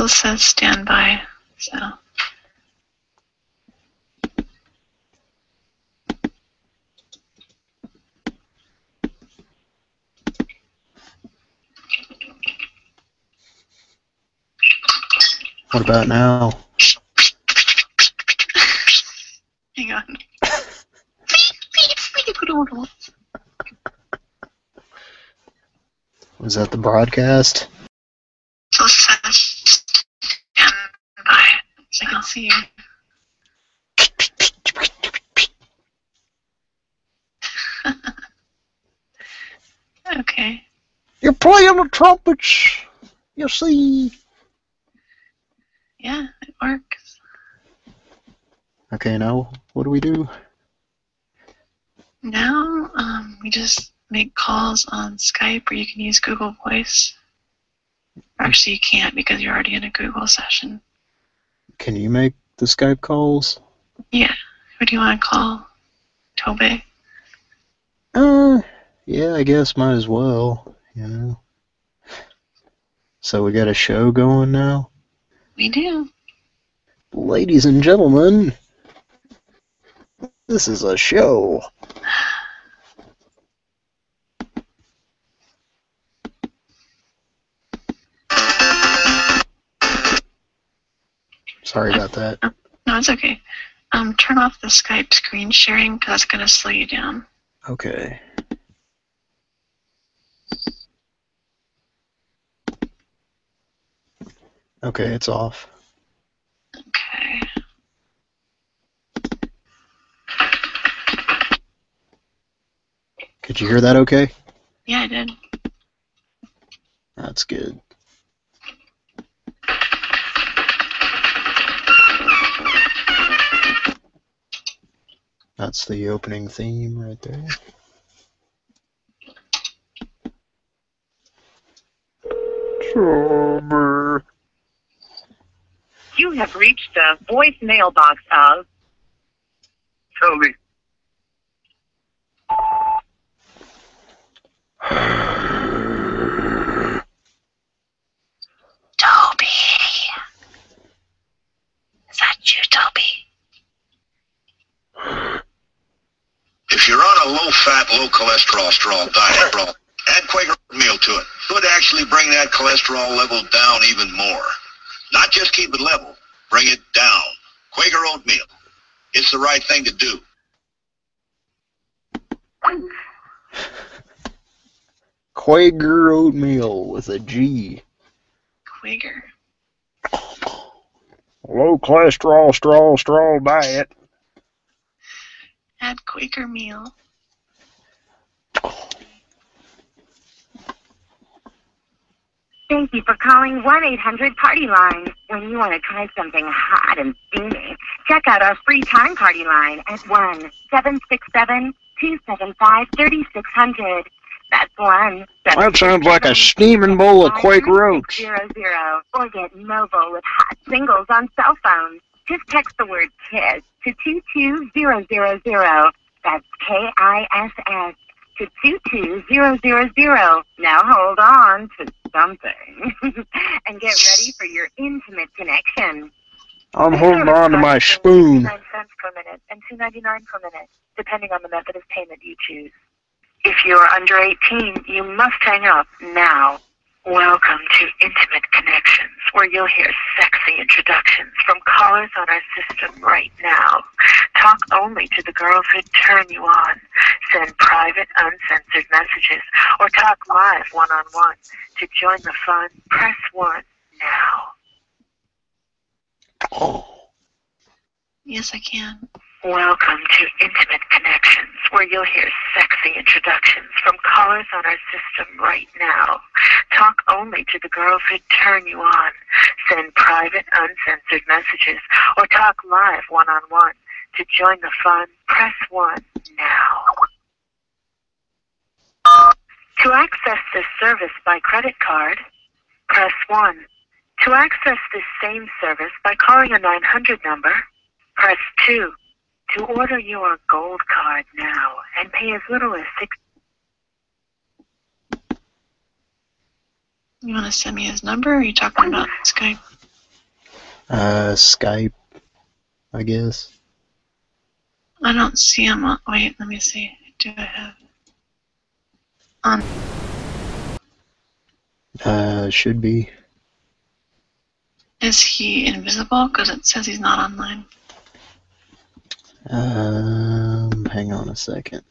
still says standby, so. What about now? Hang on. Was that the broadcast? Still says standby, so I can see you. okay. You're playing the trumpets. You see. Yeah, it works. Okay, now what do we do? Now, um, we just make calls on Skype or you can use Google Voice. Actually, you can't because you're already in a Google session. Can you make the Skype calls? Yeah. Who do you want to call? Toby? Uh, yeah, I guess might as well, you know. So we got a show going now? We do. Ladies and gentlemen, this is a show. Sorry about that. No, it's okay. Um, turn off the Skype screen sharing because that's going to slow you down. Okay. Okay, it's off. Okay. Could you hear that okay? Yeah, I did. That's good. That's the opening theme right there. Summer. You have reached the voice mailbox of Toby. Toby. Is that you, Toby? If you're on a low-fat, low-cholesterol straw diet, bro, add Quaker oatmeal to it. It would actually bring that cholesterol level down even more. Not just keep it level, bring it down. Quaker oatmeal. It's the right thing to do. Quaker oatmeal with a G. Quaker. Low cholesterol, straw, straw diet. Add Quaker meal. Thank you for calling 1-800-PARTY line. When you want to try something hot and steamy, check out our free time party line at 1-767-275-3600. That's 1 That sounds like a steaming bowl of Quaker oats. Zero zero, or get mobile with hot singles on cell phones. Just text the word KISS to 22000. That's K-I-S-S to 22000. Now hold on to something and get ready for your intimate connection. I'm holding on to my spoon. 99 cents per minute and 2.99 per minute, depending on the method of payment you choose. If you are under 18, you must hang up now. Welcome to Intimate Connections, where you'll hear sexy introductions from callers on our system right now. Talk only to the girls who turn you on. Send private, uncensored messages, or talk live one-on-one. To join the fun, press 1 now. Yes, I can. Welcome to Intimate Connections, where you'll hear sexy introductions from callers on our system right now. Talk only to the girls who turn you on. Send private, uncensored messages, or talk live one-on-one. To join the fun, press 1 now. To access this service by credit card, press 1. To access this same service by calling a 900 number, press 2. To order your gold card now and pay as little as 6 You want to send me his number or are you talking about Skype? Uh, Skype, I guess. I don't see him on. Wait, let me see. Do I have. On. Uh, should be. Is he invisible? Because it says he's not online. Um, hang on a second.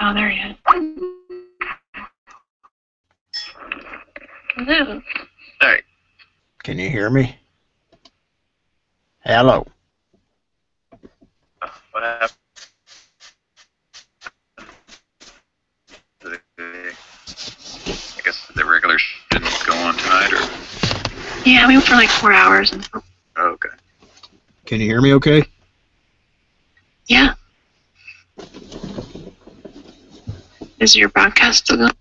Oh, there he is. Hello. Can you hear me? Hello. What happened? I guess the regulars didn't go on tonight, or Yeah, we went for like four hours. And, oh, okay. Can you hear me okay? yeah. Is your broadcast still going?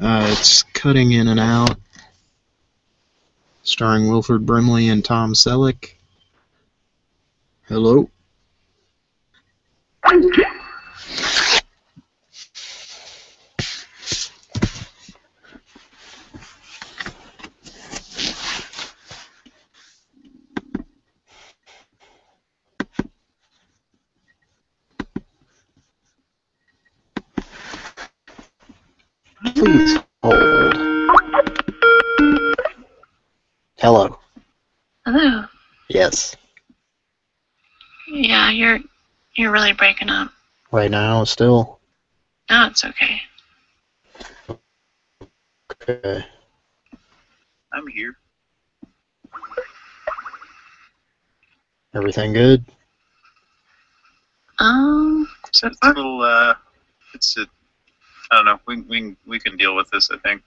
Uh, it's cutting in and out. Starring Wilford Brimley and Tom Selleck. Hello. Please hold. Hello. Hello. Yes. Yeah, you're you're really breaking up. Right now, still. No, it's okay. Okay. I'm here. Everything good? Um, So it's a little, uh, it's a, I don't know. We we we can deal with this. I think.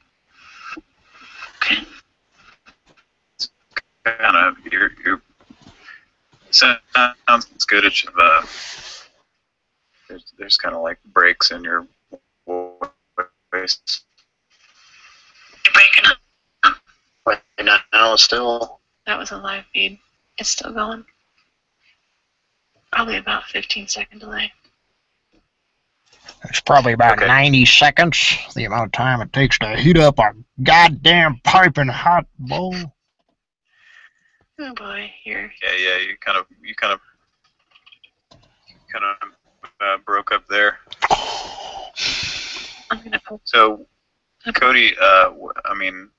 okay. Kind of your your sounds good. It's uh, there's there's kind of like breaks in your voice. You're breaking up. Right now, still. That was a live feed. It's still going. Probably about 15 second delay. It's probably about Okay. 90 seconds, the amount of time it takes to heat up a goddamn piping hot bowl. Oh boy, you're Yeah, yeah. You kind of you kind of kind of uh, broke up there. I'm gonna post. So, Cody, uh, I mean,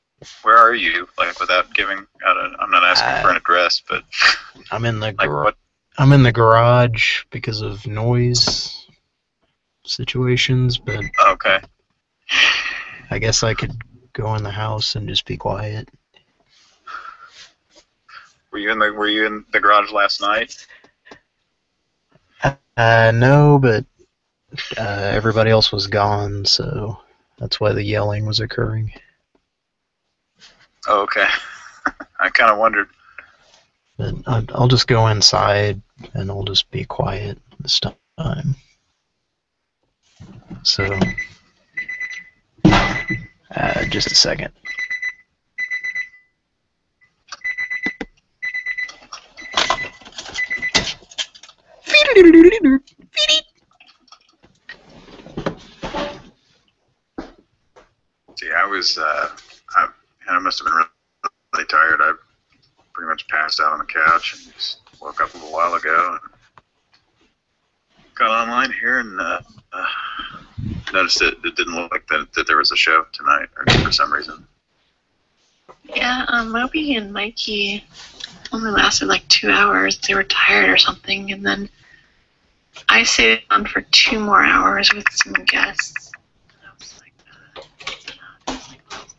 where are you? Like, without giving out a, I'm not asking for an address, but I'm in the like, gar- what? I'm in the garage because of noise situations, but Okay. I guess I could go in the house and just be quiet. Were you in the Were you in the garage last night? Uh, no, but uh, everybody else was gone, so that's why the yelling was occurring. Oh, okay. I kind of wondered. But I'll, I'll just go inside and I'll just be quiet this time. So, uh, just a second. See, I was. Uh, I, I must have been really, tired. I pretty much passed out on the couch and just woke up a little while ago and got online here and uh, uh, noticed that it didn't look like that, that there was a show tonight or for some reason. Yeah, um, Moby and Mikey only lasted like two hours. They were tired or something, and then I stayed on for two more hours with some guests. And I was like, uh, I was like, well, it's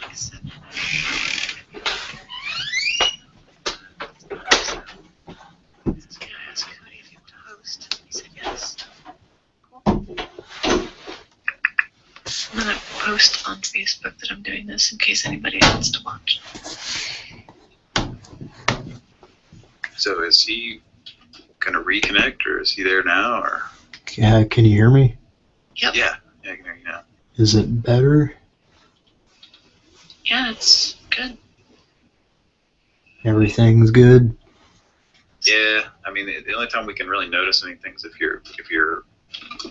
like seven hours. This guy asked Cody if he would host. He said yes. Cool. I'm gonna post on Facebook that I'm doing this in case anybody wants to watch. So is he gonna reconnect or is he there now or? Yeah, can you hear me? Yep. Yeah, yeah, I can hear you now. Is it better? Yeah, it's good. Everything's good? Yeah, I mean the, the only time we can really notice anything is if you're if you're you know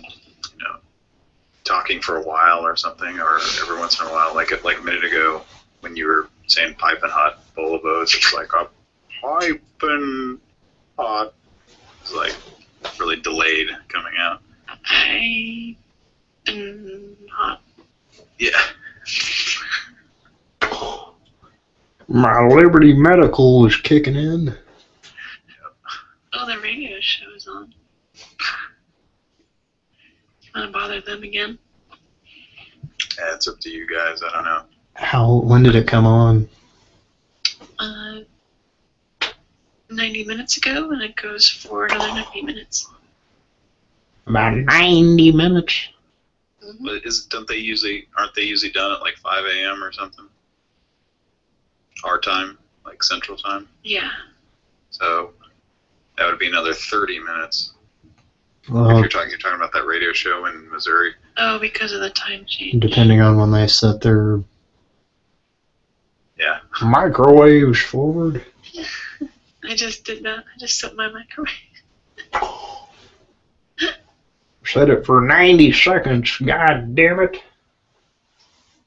talking for a while or something, or every once in a while, like like a minute ago when you were saying piping hot bolobos, it's like a piping hot. It's like really delayed coming out. I am not. Yeah. My Liberty Medical is kicking in. Oh, the radio show is on. Want to bother them again? Yeah, it's up to you guys. I don't know. How? When did it come on? Uh, 90 minutes ago, and it goes for another 90 minutes. About 90 minutes. Mhm. But is don't they usually aren't they usually done at like 5 a.m. or something? Our time, like Central Time. Yeah. So that would be another 30 minutes. If you're uh-huh. talking, you're talking about that radio show in Missouri. Oh, because of the time change. depending on when they set their Yeah. Microwaves forward. I just did that. I just set my microwave. Set it for 90 seconds. God damn it.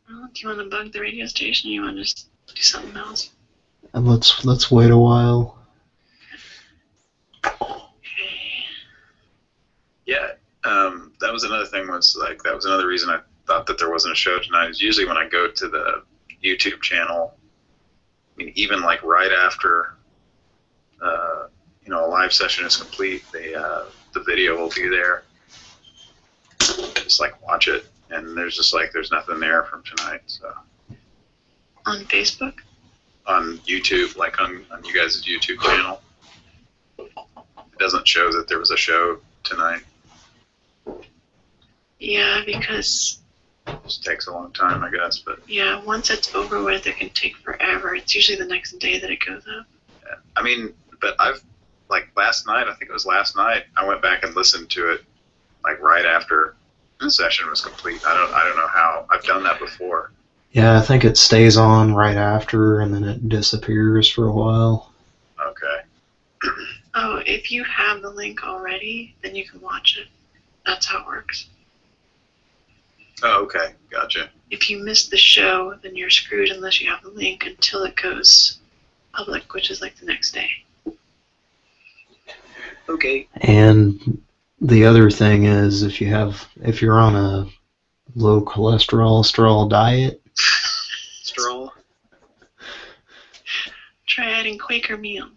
Well, do you want to bug the radio station or you want to just do something else? and let's let's wait a while. Um, that was another thing. Was like that was another reason I thought that there wasn't a show tonight. Is usually when I go to the YouTube channel. I mean, even like right after, uh, you know, a live session is complete, the uh, the video will be there. Just like watch it, and there's just like there's nothing there from tonight. So On Facebook? on YouTube, like on on you guys' YouTube channel, it doesn't show that there was a show tonight. Yeah, because, It just takes a long time, I guess, but. yeah, once it's over with, it can take forever. It's usually the next day that it goes up. I mean, but I've like last night. I think it was last night. I went back and listened to it, like right after the hmm. session was complete. I don't. I don't know how. I've done that before. Yeah, I think it stays on right after and then it disappears for a while. Okay. Oh, if you have the link already, then you can watch it. That's how it works. Oh, okay. Gotcha. If you miss the show, then you're screwed unless you have the link until it goes public, which is like the next day. Okay. And the other thing is if you have if you're on a low cholesterol straw diet, Straw. Try adding Quaker meal.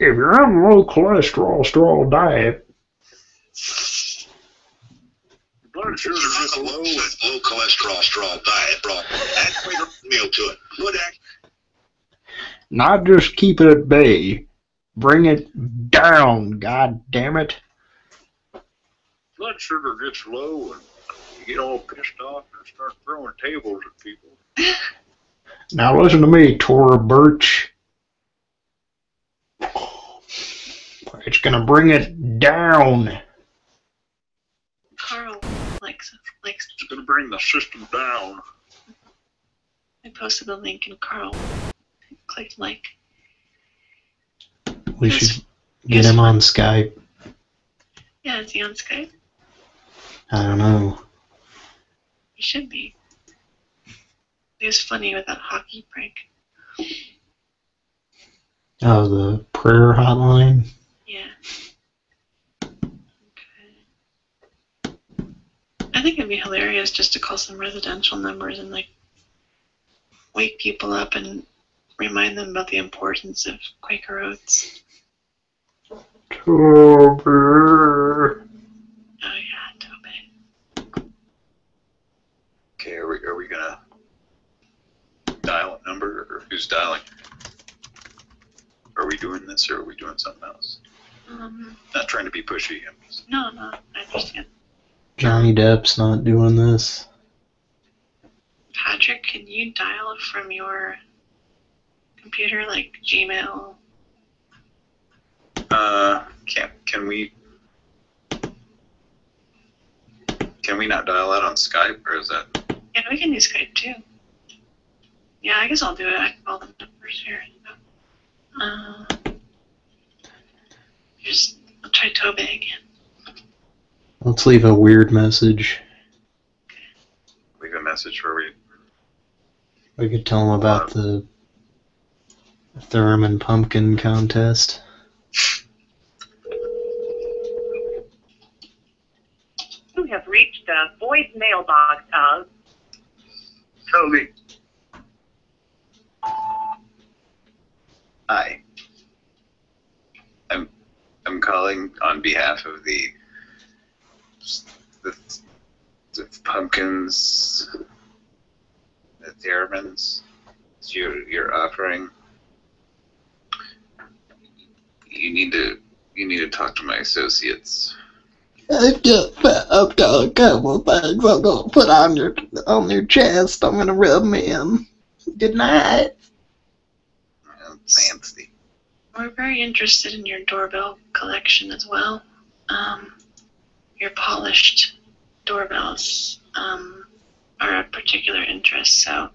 If you're on a low cholesterol straw diet, Blood sugar is low with low cholesterol straw diet, bro. Add Quaker meal to it. Good act. not just keep it at bay, bring it down, god damn it. blood sugar gets low and you get all pissed off and start throwing tables at people. Now listen to me, Thora Birch. It's gonna bring it down. Carl likes likes. It's going to bring the system down. I posted the link and Carl clicked like. we Yes. should get him on Skype. Yeah, is he on Skype? I don't know. He should be. He was funny with that hockey prank. Oh, the prayer hotline. Yeah. I think it'd be hilarious just to call some residential numbers and like wake people up and remind them about the importance of Quaker oats. Tora. Oh yeah, Toby. Okay. Are we? Are we gonna dial a number, or who's dialing? Are we doing this, or are we doing something else? Um, Not trying to be pushy. I'm just. no, no, I understand. Johnny Depp's not doing this. Patrick, can you dial from your computer, like Gmail? Uh, can can we? Can we not dial out on Skype, or is that? Yeah, we can do Skype too. Yeah, I guess I'll do it. I can call the numbers here. Uh, just I'll try Tobe again. Let's leave a weird message. leave a message where we We could tell them about uh, the Thurman Pumpkin Contest. You have reached the voice mailbox of Toby. Hi. I'm I'm calling on behalf of the the, the pumpkins, the theremins you're you're offering. You need to you need to talk to my associates. I've just I've got a couple of things I'm gonna put on your on your chest. I'm gonna rub them in. Good night. Um, Nancy. We're very interested in your doorbell collection as well. Um, your polished doorbells um, are of particular interest. So,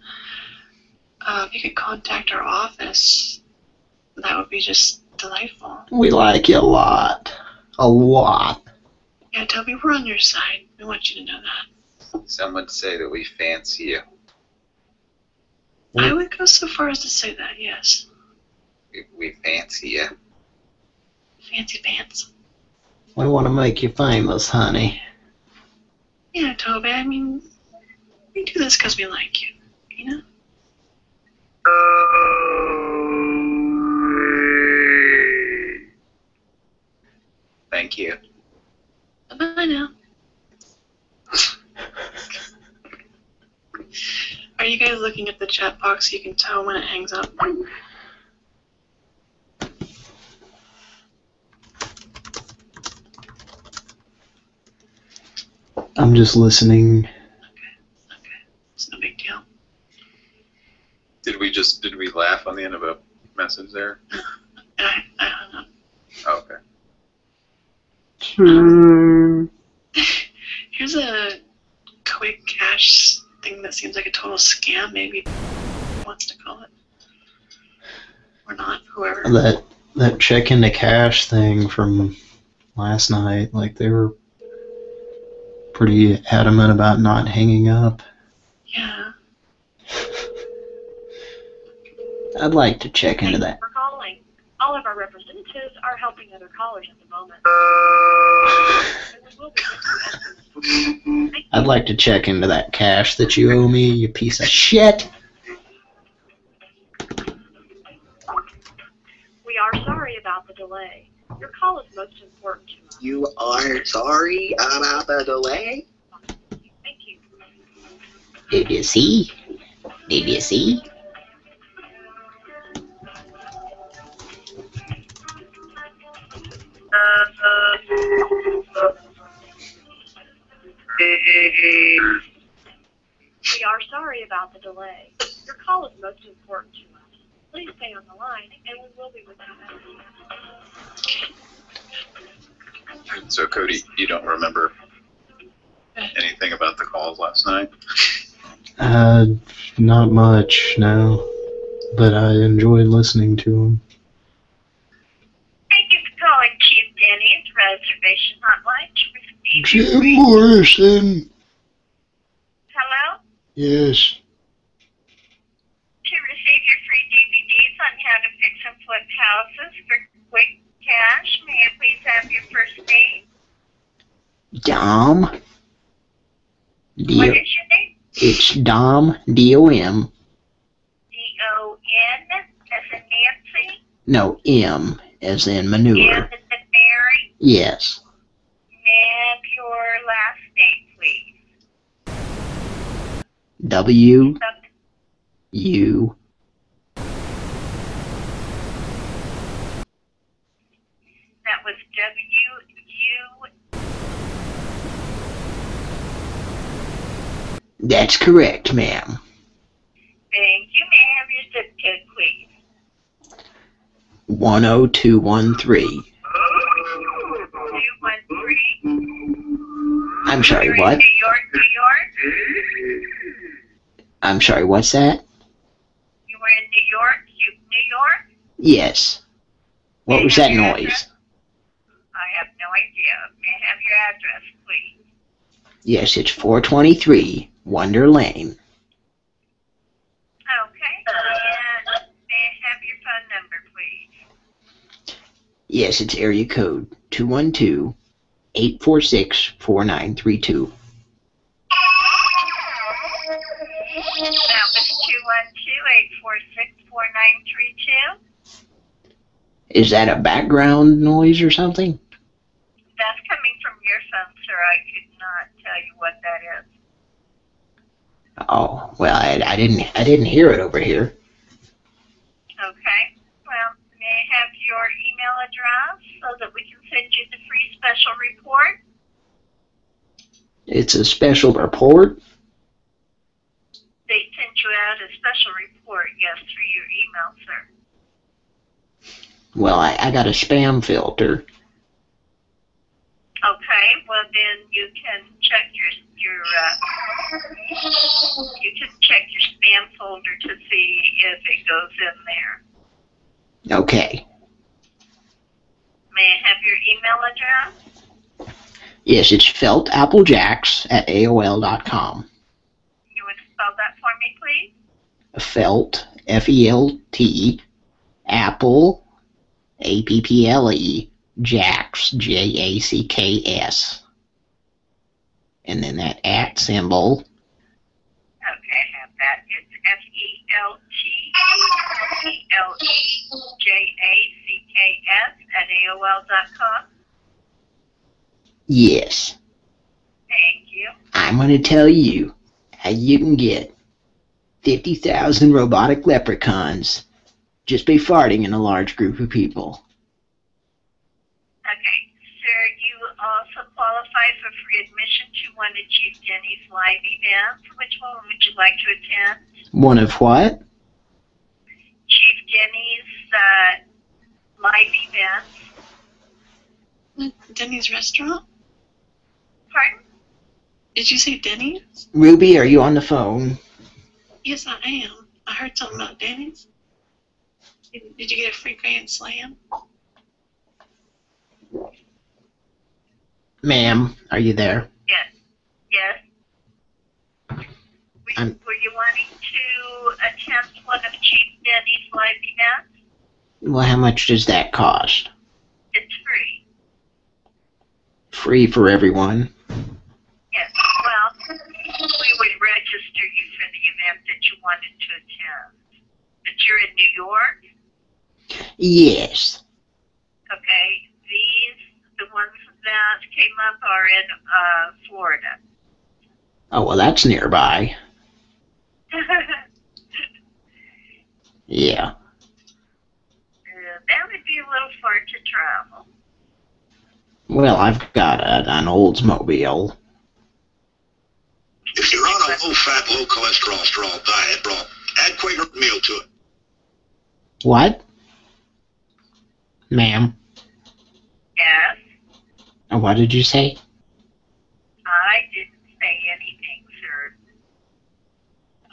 uh, if you could contact our office, that would be just delightful. We like you a lot. A lot. Yeah, Toby, we're on your side. We want you to know that. Some would say that we fancy you. I would go so far as to say that, yes. We, we fancy you. Fancy pants. We want to make you famous, honey. Yeah, Toby, I mean, we do this because we like you, you know? Thank you. Bye now. Are you guys looking at the chat box so you can tell when it hangs up? I'm just listening. It's no big deal. Did we just did we laugh on the end of a message there? And I, I hung up. Oh, okay. Hmm. Here's a quick cash thing that seems like a total scam, maybe wants to call it. Or not, whoever. That that check into cash thing from last night, like they were pretty adamant about not hanging up. Yeah. I'd like to check into that. for calling. All of our representatives are helping other callers at the moment. And we will be with you as soon as Thank I'd like to check into that cash that you owe me, you piece of shit. We are sorry about the delay. Your call is most important to. You are sorry about the delay? Thank you. Did you see? Did you see? We are sorry about the delay. Your call is most important to us. Please stay on the line, and we will be with you. So Cody, you don't remember anything about the calls last night? Uh, not much, no. But I enjoyed listening to them. Thank you for calling Chief Denny's reservation hotline Jim Morrison. Hello? Yes. To receive your free DVDs on how to fix and flip houses for quick cash, may I please have your first name? Dom. What D- is your name? it's Dom. D-O-M. D-O-N, as in Nancy, No, M, as in M manure. as in Mary, Yes. and your last name, please. W. U. That was W-U, That's correct, ma'am. thank you. May I have your zip code, please? 10213. 213. I'm sorry, You're what? New York, New York? I'm sorry, what's that? You were in New York, you, New York? Yes. What was that noise? Yes, it's 423 Wonder Lane. Okay, and may I have your phone number, please? Yes, it's area code 212 846 4932. Is that a background noise or something? That's coming from your phone, sir. I could what that is. Oh, well, I, I didn't I didn't hear it over here. Okay. Well, may I have your email address so that we can send you the free special report? It's a special report. They sent you out a special report, yes, through your email, sir. Well, I, I got a spam filter. Okay. Well, then you can check your your uh, you can check your spam folder to see if it goes in there. Okay. May I have your email address? Yes, it's feltapplejacks at AOL.com. You want to spell that for me, please? Felt, F E L T, Apple, A P P L E, Jacks, J A C K S. And then that at symbol. Okay, I have that. It's F E L T E L E J A C K S at AOL dot com. Yes. Thank you. I'm going to tell you how you can get 50,000 robotic leprechauns just by farting in a large group of people. Okay, sir, you also qualify for free admission to one of Chief Denny's live events. Which one would you like to attend? One of what? Chief Denny's uh, live events. Denny's restaurant? Pardon? Did you say Denny's? Ruby, are you on the phone? Yes, I am. I heard something about Denny's. Did, did you get a free Grand Slam? Ma'am, are you there? Yes. Yes. Were, I'm- were you wanting to attend one of Chief Denny's live events? Well, how much does that cost? It's free. Free for everyone. Yes. Well, we would register you for the event that you wanted to attend. But you're in New York? Yes. Okay. These, the ones that came up are in uh, Florida. Oh, well, that's nearby. Yeah. Uh, that would be a little far to travel. Well, I've got a, an Oldsmobile. If you're on a low-fat, low-cholesterol straw diet, bro, add Quaker meal to it. What? Ma'am, Yes. Uh, what did you say? I didn't say anything, sir.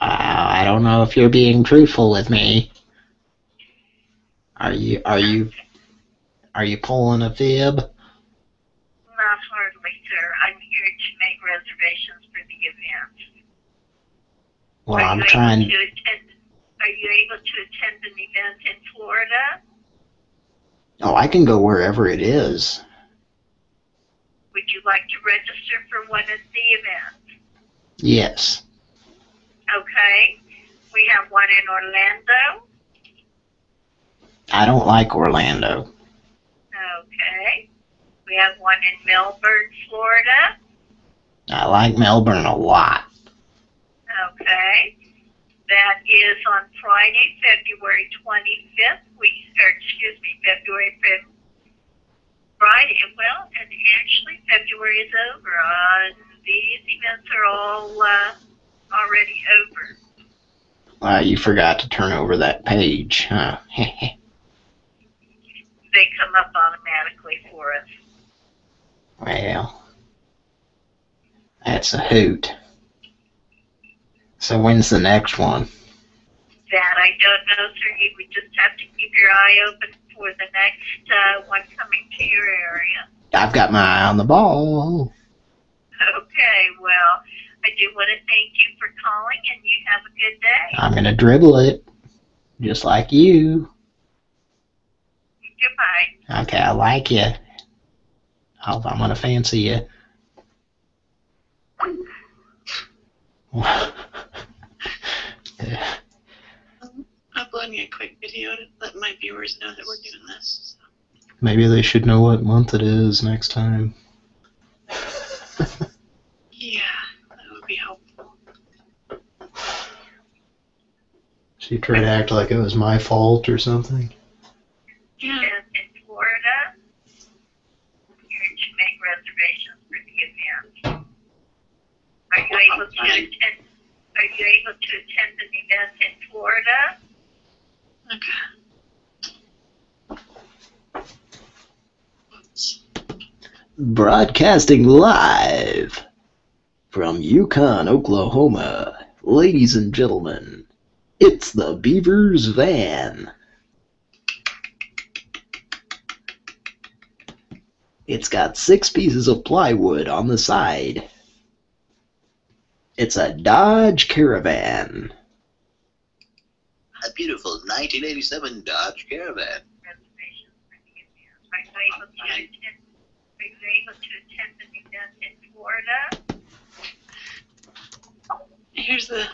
Uh, I don't know if you're being truthful with me. Are you, are you, are you pulling a fib? Not hardly, sir. I'm here to make reservations for the event. Well, are I'm trying, to attend, are you able to attend an event in Florida? oh, I can go wherever it is. You like to register for one of the events? Yes. Okay. We have one in Orlando. I don't like Orlando. Okay. We have one in Melbourne, Florida. I like Melbourne a lot. Okay. That is on Friday, February 25th. We, or excuse me, February 5th. Friday, well, and actually February is over. Uh, these events are all uh, already over. Uh, you forgot to turn over that page, huh? They come up automatically for us. well, that's a hoot. So when's the next one? That I don't know, sir. You would just have to keep your eye open for the next uh, one coming to your area. I've got my eye on the ball. Okay, well, I do want to thank you for calling, and you have a good day. I'm gonna dribble it, just like you. Goodbye. Okay, I like you. I'll, I'm gonna fancy you. Uploading a quick video to let my viewers know that we're doing this. Maybe they should know what month it is next time. Yeah, that would be helpful. She tried to act like it was my fault or something. Yeah. In Florida, you should make reservations for the event. Are you able to attend? Are you able to attend an event in Florida? Broadcasting live from Yukon, Oklahoma. Ladies and gentlemen, it's the Beaver's Van. It's got six pieces of plywood on the side. It's a Dodge Caravan. A beautiful 1987 Dodge Caravan. Here's the.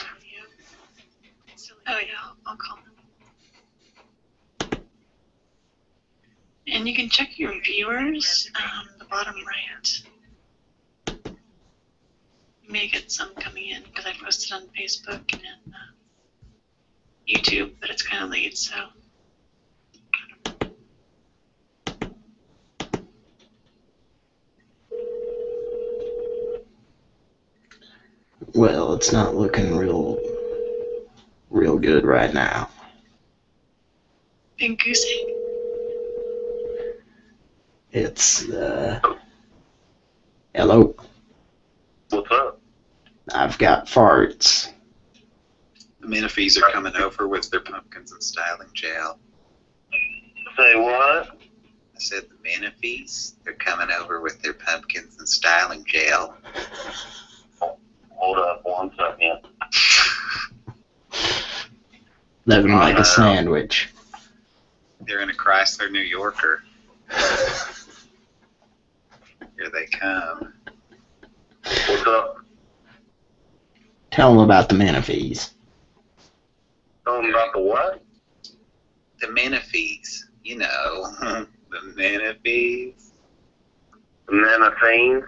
Oh yeah, I'll, I'll call them. And you can check your viewers, um, the bottom right. You may get some coming in because I posted on Facebook and uh, YouTube, but it's kind of late, so. Well, it's not looking real, real good right now. Big goose egg. It's, uh, hello. What's up? I've got farts. The Menifees are coming over with their pumpkins and styling gel. Say what? I said the Menifees, they're coming over with their pumpkins and styling gel. Hold up one second. Looking like a uh, sandwich. They're in a Chrysler New Yorker. Here they come. What's up? Tell them about the Menifees. Tell them about the what? The Menifees, you know, the Menifees. The Menifees?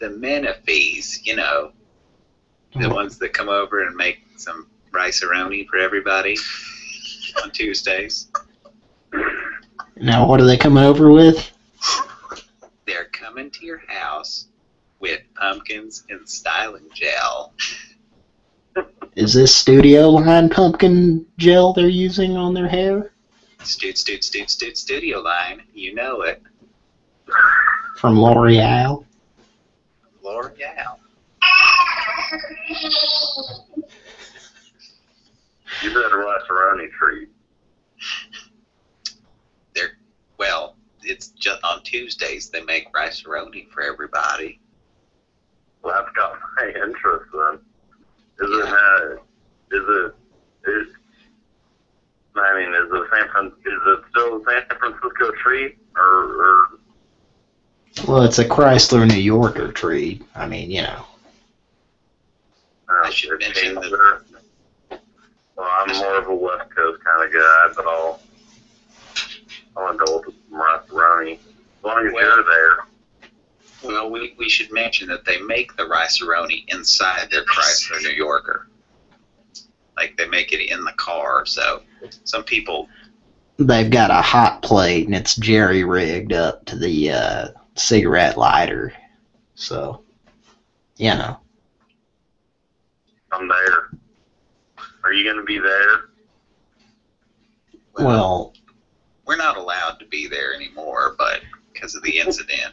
The Menifees, you know, the ones that come over and make some Rice-A-Roni for everybody on Tuesdays. Now, what are they coming over with? They're coming to your house with pumpkins and styling gel. Is this studio line pumpkin gel they're using on their hair? Stoot, stoot, stoot, stoot, studio line. You know it. From L'Oreal? L'Oreal. You better rice around treat. They're, well, it's just on Tuesdays they make Rice-A-Roni for everybody. Well, that's got my interest then. Is it, uh, is it, is, I mean, is it San Fran, is it still San Francisco treat or, or Well, it's a Chrysler New Yorker tree. I mean, you know. uh, I should it mention that- Well, I'm more of a West Coast kind of guy, but I'll, I'll indulge with some rice As long as Well- you're there. Well, we, we should mention that they make the Rice-A-Roni inside their Chrysler New Yorker. Like they make it in the car, so some people They've got a hot plate and it's jerry rigged up to the uh, cigarette lighter. So, you know. I'm there. Are you going to be there? Well, we're not allowed to be there anymore, but because of the incident.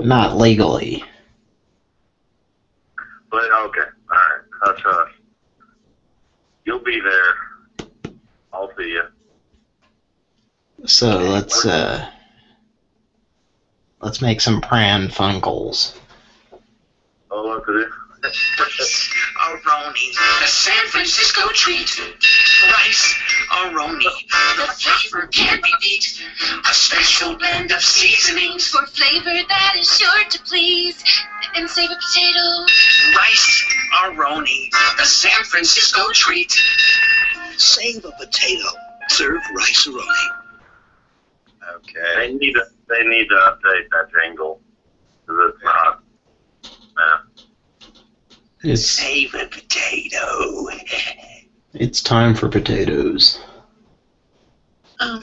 Not legally. But okay, all right, hush hush. You'll be there. I'll see you. So let's uh let's make some pran funkels. Oh, look at it. A Roni, a San Francisco treat. rice aroni. The flavor can't be beat. A special blend of seasonings. For flavor that is sure to please. And save a potato. Rice aroni. The San Francisco treat. Save a potato. Serve Rice-A-Roni. Okay. They need to they need to update that jingle. 'Cause it's not. Yeah. It's Save a potato. it's time for potatoes. Um,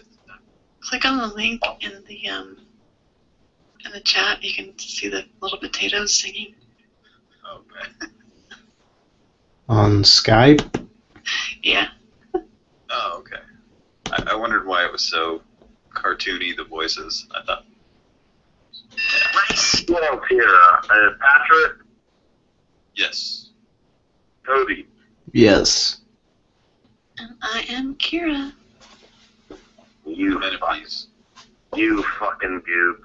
click on the link in the um in the chat. You can see the little potatoes singing. Okay. On Skype, Yeah. Oh, okay. I, I wondered why it was so cartoony, the voices. I thought. Rice. What else here? Uh, Patrick, Yes. Cody. yes. And I am Kira. You Minute, please. you fucking goobs.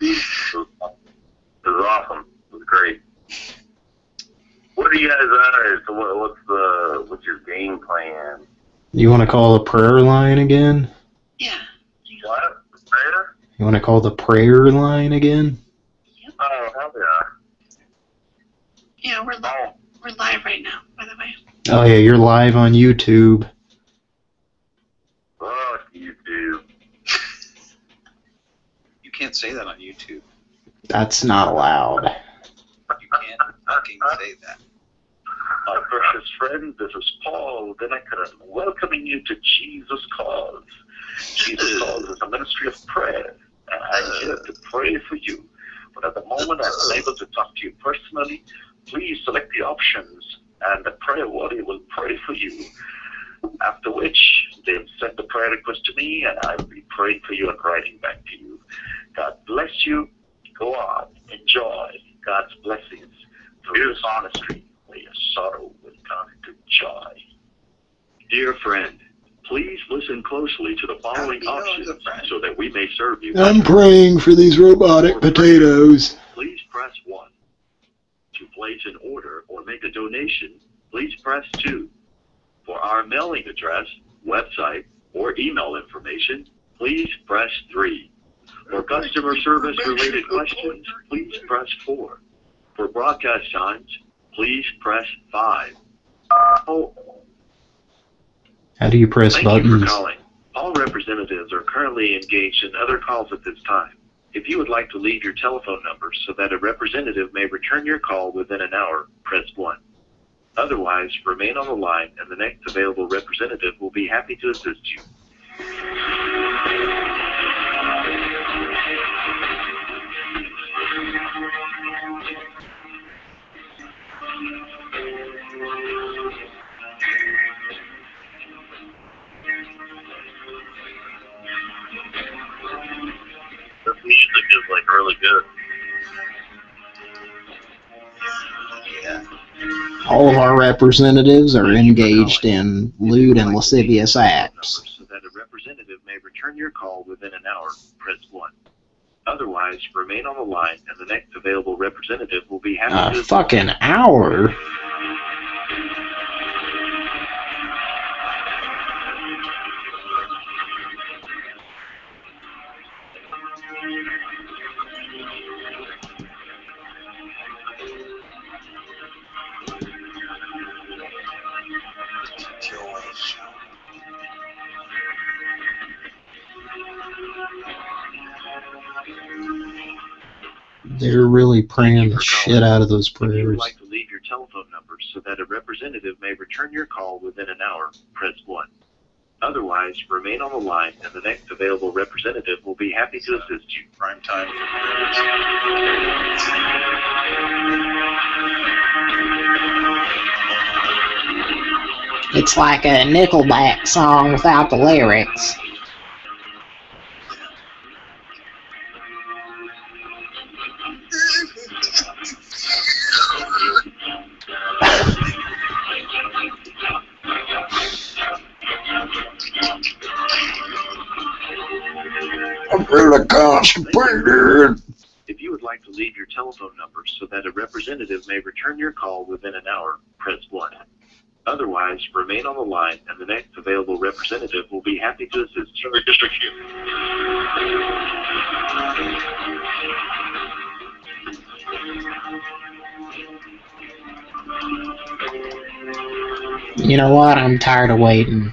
It was, awesome. It was great. What are you guys at? So what, what's the what's your game plan? You want to call the prayer line again? Yeah. What? Prayer? You want to call the prayer line again? Oh hell yeah! Yeah, we're li- Oh, we're live right now. By the way. Oh yeah, you're live on YouTube. fuck YouTube. You can't say that on YouTube. That's not allowed. You can't fucking say that. My precious friend, this is Paul Dhinakaran, welcoming you to Jesus Calls. Jesus Calls is a ministry of prayer, and I'm here to pray for you. But at the moment, I'm unable to talk to you personally. Please select the options, and the prayer warrior will pray for you. After which, they'll send the prayer request to me, and I will be praying for you and writing back to you. God bless you. Go on. Enjoy God's blessings through this honesty where your sorrow will turn into joy. Dear friend, please listen closely to the following Happy options so that we may serve you. I'm praying for these robotic potatoes. Please press 1. To place an order or make a donation, please press 2. For our mailing address, website, or email information, please press 3. For customer service related questions, please press 4. For broadcast times, please press 5. Oh, How do you press Thank you for buttons? calling. All representatives are currently engaged in other calls at this time. If you would like to leave your telephone number so that a representative may return your call within an hour, press 1. Otherwise, remain on the line and the next available representative will be happy to assist you. Is like really good. Yeah. All of our representatives are engaged in lewd and lascivious acts. So that a representative may return your call within an hour, press 1. Otherwise, remain on the line and the next available representative will be happy A fucking hour? They're really praying the shit out of those If you would prayers. like to leave your telephone number so that a representative may return your call within an hour, press 1. Otherwise, remain on the line and the next available representative will be happy to assist you. Prime time. It's like a Nickelback song without the lyrics. If you would like to leave your telephone number so that a representative may return your call within an hour, press 1. Otherwise, remain on the line and the next available representative will be happy to assist you. District You know what? I'm tired of waiting.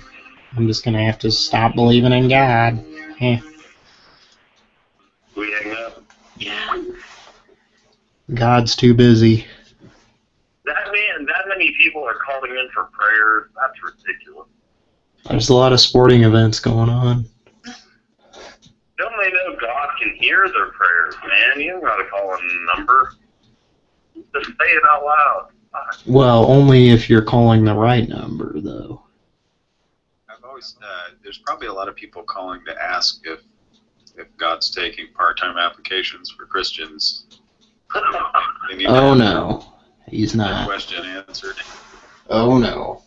I'm just gonna have to stop believing in God. Eh. We hang up. Yeah. God's too busy. That man, that many people are calling in for prayers. That's ridiculous. There's a lot of sporting events going on. Don't they know God can hear their prayers, man? You don't gotta call a number. Just say it out loud. Well, only if you're calling the right number, though. I've always uh, there's probably a lot of people calling to ask if if God's taking part-time applications for Christians. Oh no, he's not. question answered. Oh no.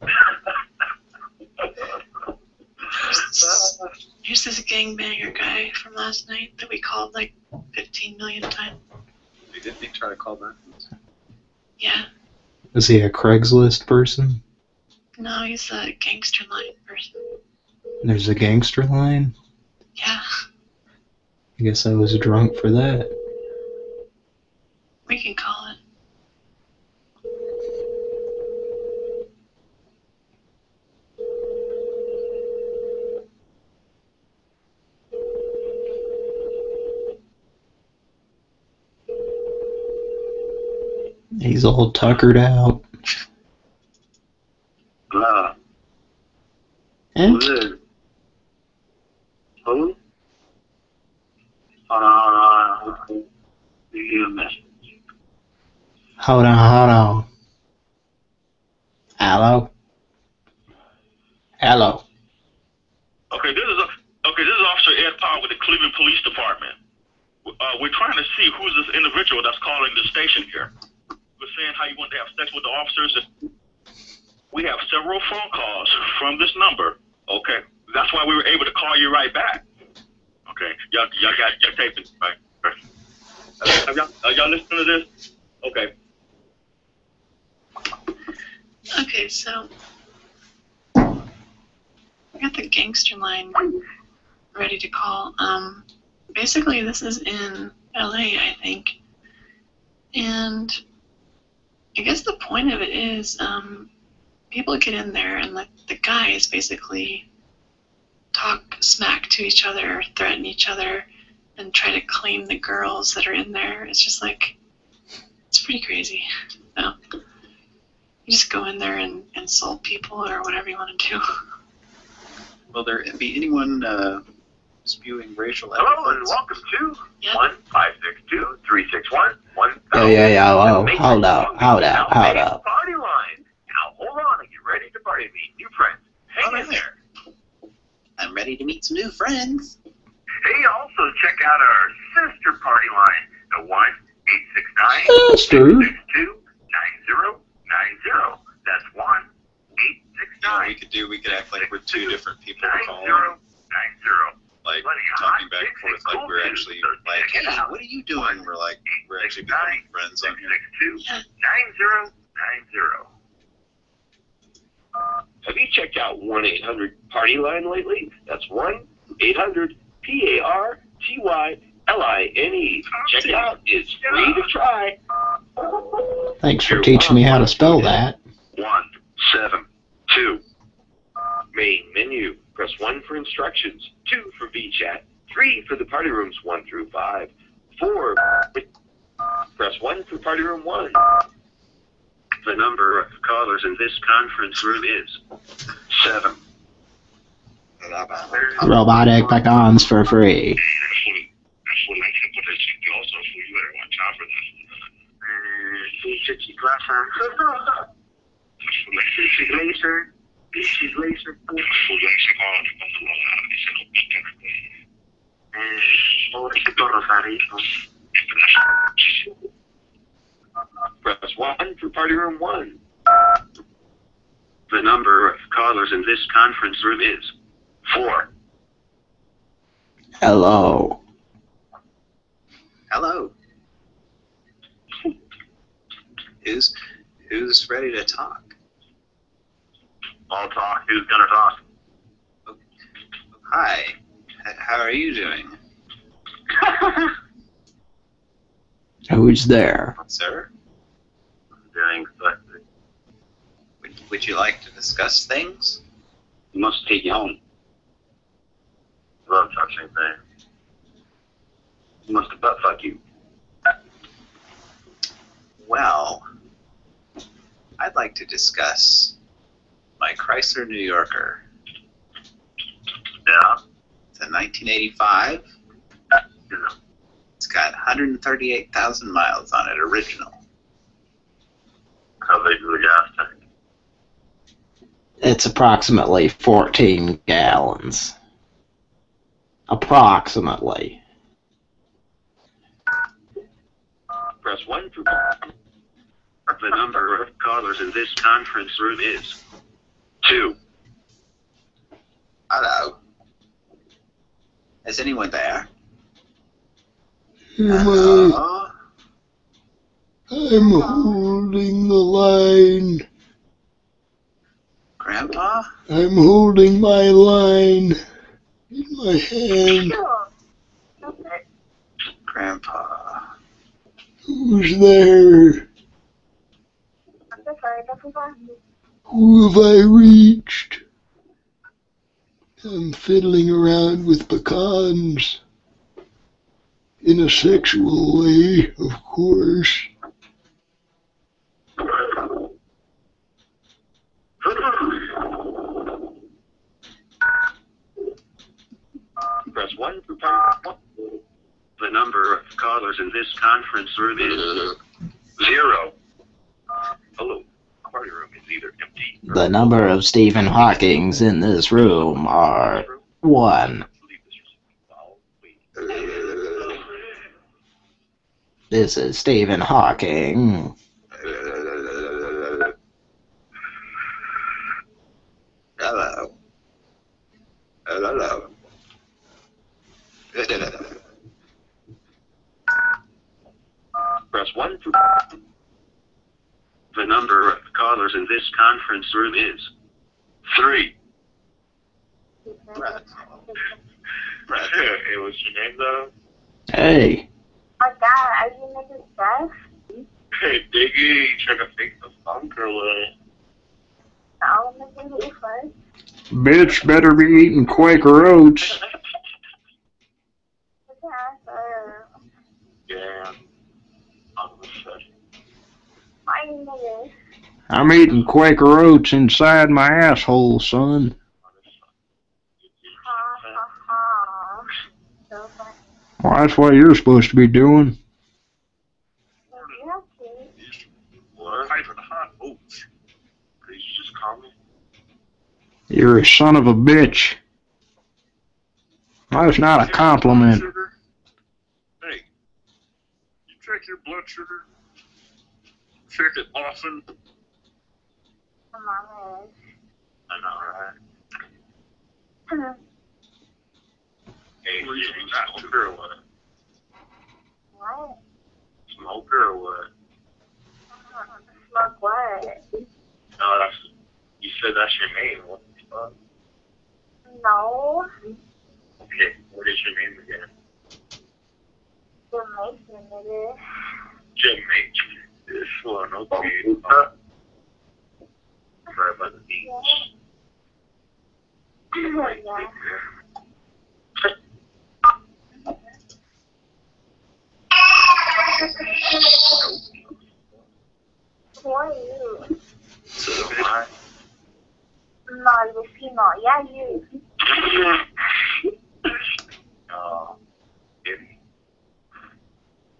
Here's this gangbanger guy from last night that we called like 15 million times. Didn't he try to call back? Yeah. Is he a Craigslist person? No, he's a gangster line person. There's a gangster line? Yeah. I guess I was drunk for that. We can call it. He's all tuckered out. Eh? who's it? Who? Hold on, hold on. Give you a message. Hold on, hold on. Hello? Hello. Okay, this is a, okay. This is Officer Ed Powell with the Cleveland Police Department. Uh, we're trying to see who's this individual that's calling the station here. We're saying how you want to have sex with the officers. We have several phone calls from this number. Okay, that's why we were able to call you right back. Okay, y'all, y'all got your taping right. right. Uh, Are y'all, are y'all listening to this? Okay. Okay, so I got the gangster line ready to call. Um, basically, this is in LA, I think, and I guess the point of it is um, people get in there and let the guys basically talk smack to each other, threaten each other, and try to claim the girls that are in there. It's just like it's pretty crazy. So you just go in there and insult people or whatever you want to do. Will there be anyone uh, spewing racial Hello and welcome to one five six two three six one one. Yeah, yeah, yeah, hello. Hold up, hold up, hold up. Party line. Now hold on and get ready to party. Meet new friends. Hang in there. I'm ready to meet some new friends. Hey, also check out our sister party line, the one eight six nine Sister. six two nine zero nine zero. That's one eight six You know, nine we could do. We could act like we're two different people nine calling, zero nine zero. like Plenty of talking back and forth, like we're actually like, hey, what are you doing? We're like, we're actually becoming friends on here. Six two nine zero nine zero. Have you checked out 1 800 Party Line lately? That's 1 800 P A R T Y L I N E. Check it out. It's free to try. Thanks for teaching me how to spell that. One, seven, two. Main menu. Press one for instructions. Two for VChat. Three for the party rooms one through five. Four. Press one for party room one. The number of callers in this conference room is seven. Robotic pecans for free. Press one for party room one. The number of callers in this conference room is four. Hello. Hello. who's, Who's ready to talk? I'll talk. Who's gonna talk? Hi. H- How are you doing, Who's there? sir? I'm Doing sexy. Would, would you like to discuss things? You must take you home. Love touching things. You must have butt fuck you. Well, I'd like to discuss my Chrysler New Yorker. Yeah. It's a 1985. It's got 138,000 miles on it, original. How big is the gas tank? It's approximately 14 gallons. Approximately. Press 1 for the number of callers in this conference room is 2. Hello. Is anyone there? Am I, Hello? I'm holding the line. Grandpa? I'm holding my line in my hand. Grandpa. Who's there? Who have I reached? I'm fiddling around with pecans. In a sexual way, of course. Press 1 for power. The number of callers in this conference room is 0. Hello. Party room is either empty The number of Stephen Hawkings in this room are one. Uh, This is Stephen Hawking. Hello. Hello. Press 1 for The number of callers in this conference room is 3. Brett. Hey, what's your name though? Hey, Oh God, are you making stuff? Hey, Diggy, you trying to fake the funk or what? I'll make you first. bitch better be eating Quaker Oats. Yeah, Yeah. I'm upset. why you niggas? I'm eating Quaker Oats inside my asshole, son. Ha ha ha. So funny. Well, that's what you're supposed to be doing. You have to. What? Hyper the hot oats. Did you just call me? You're a son of a bitch. That's not a compliment. Hey, you check your blood sugar? Check it often? Come on, I know, smoker or what? what? Smoker or what? Smoke what? No, that's, you said that's your name. What the fuck? No. Okay, what is your name again? Jamaican, nigga. Jamaican. This one, okay. Right by the beach. yeah. Who are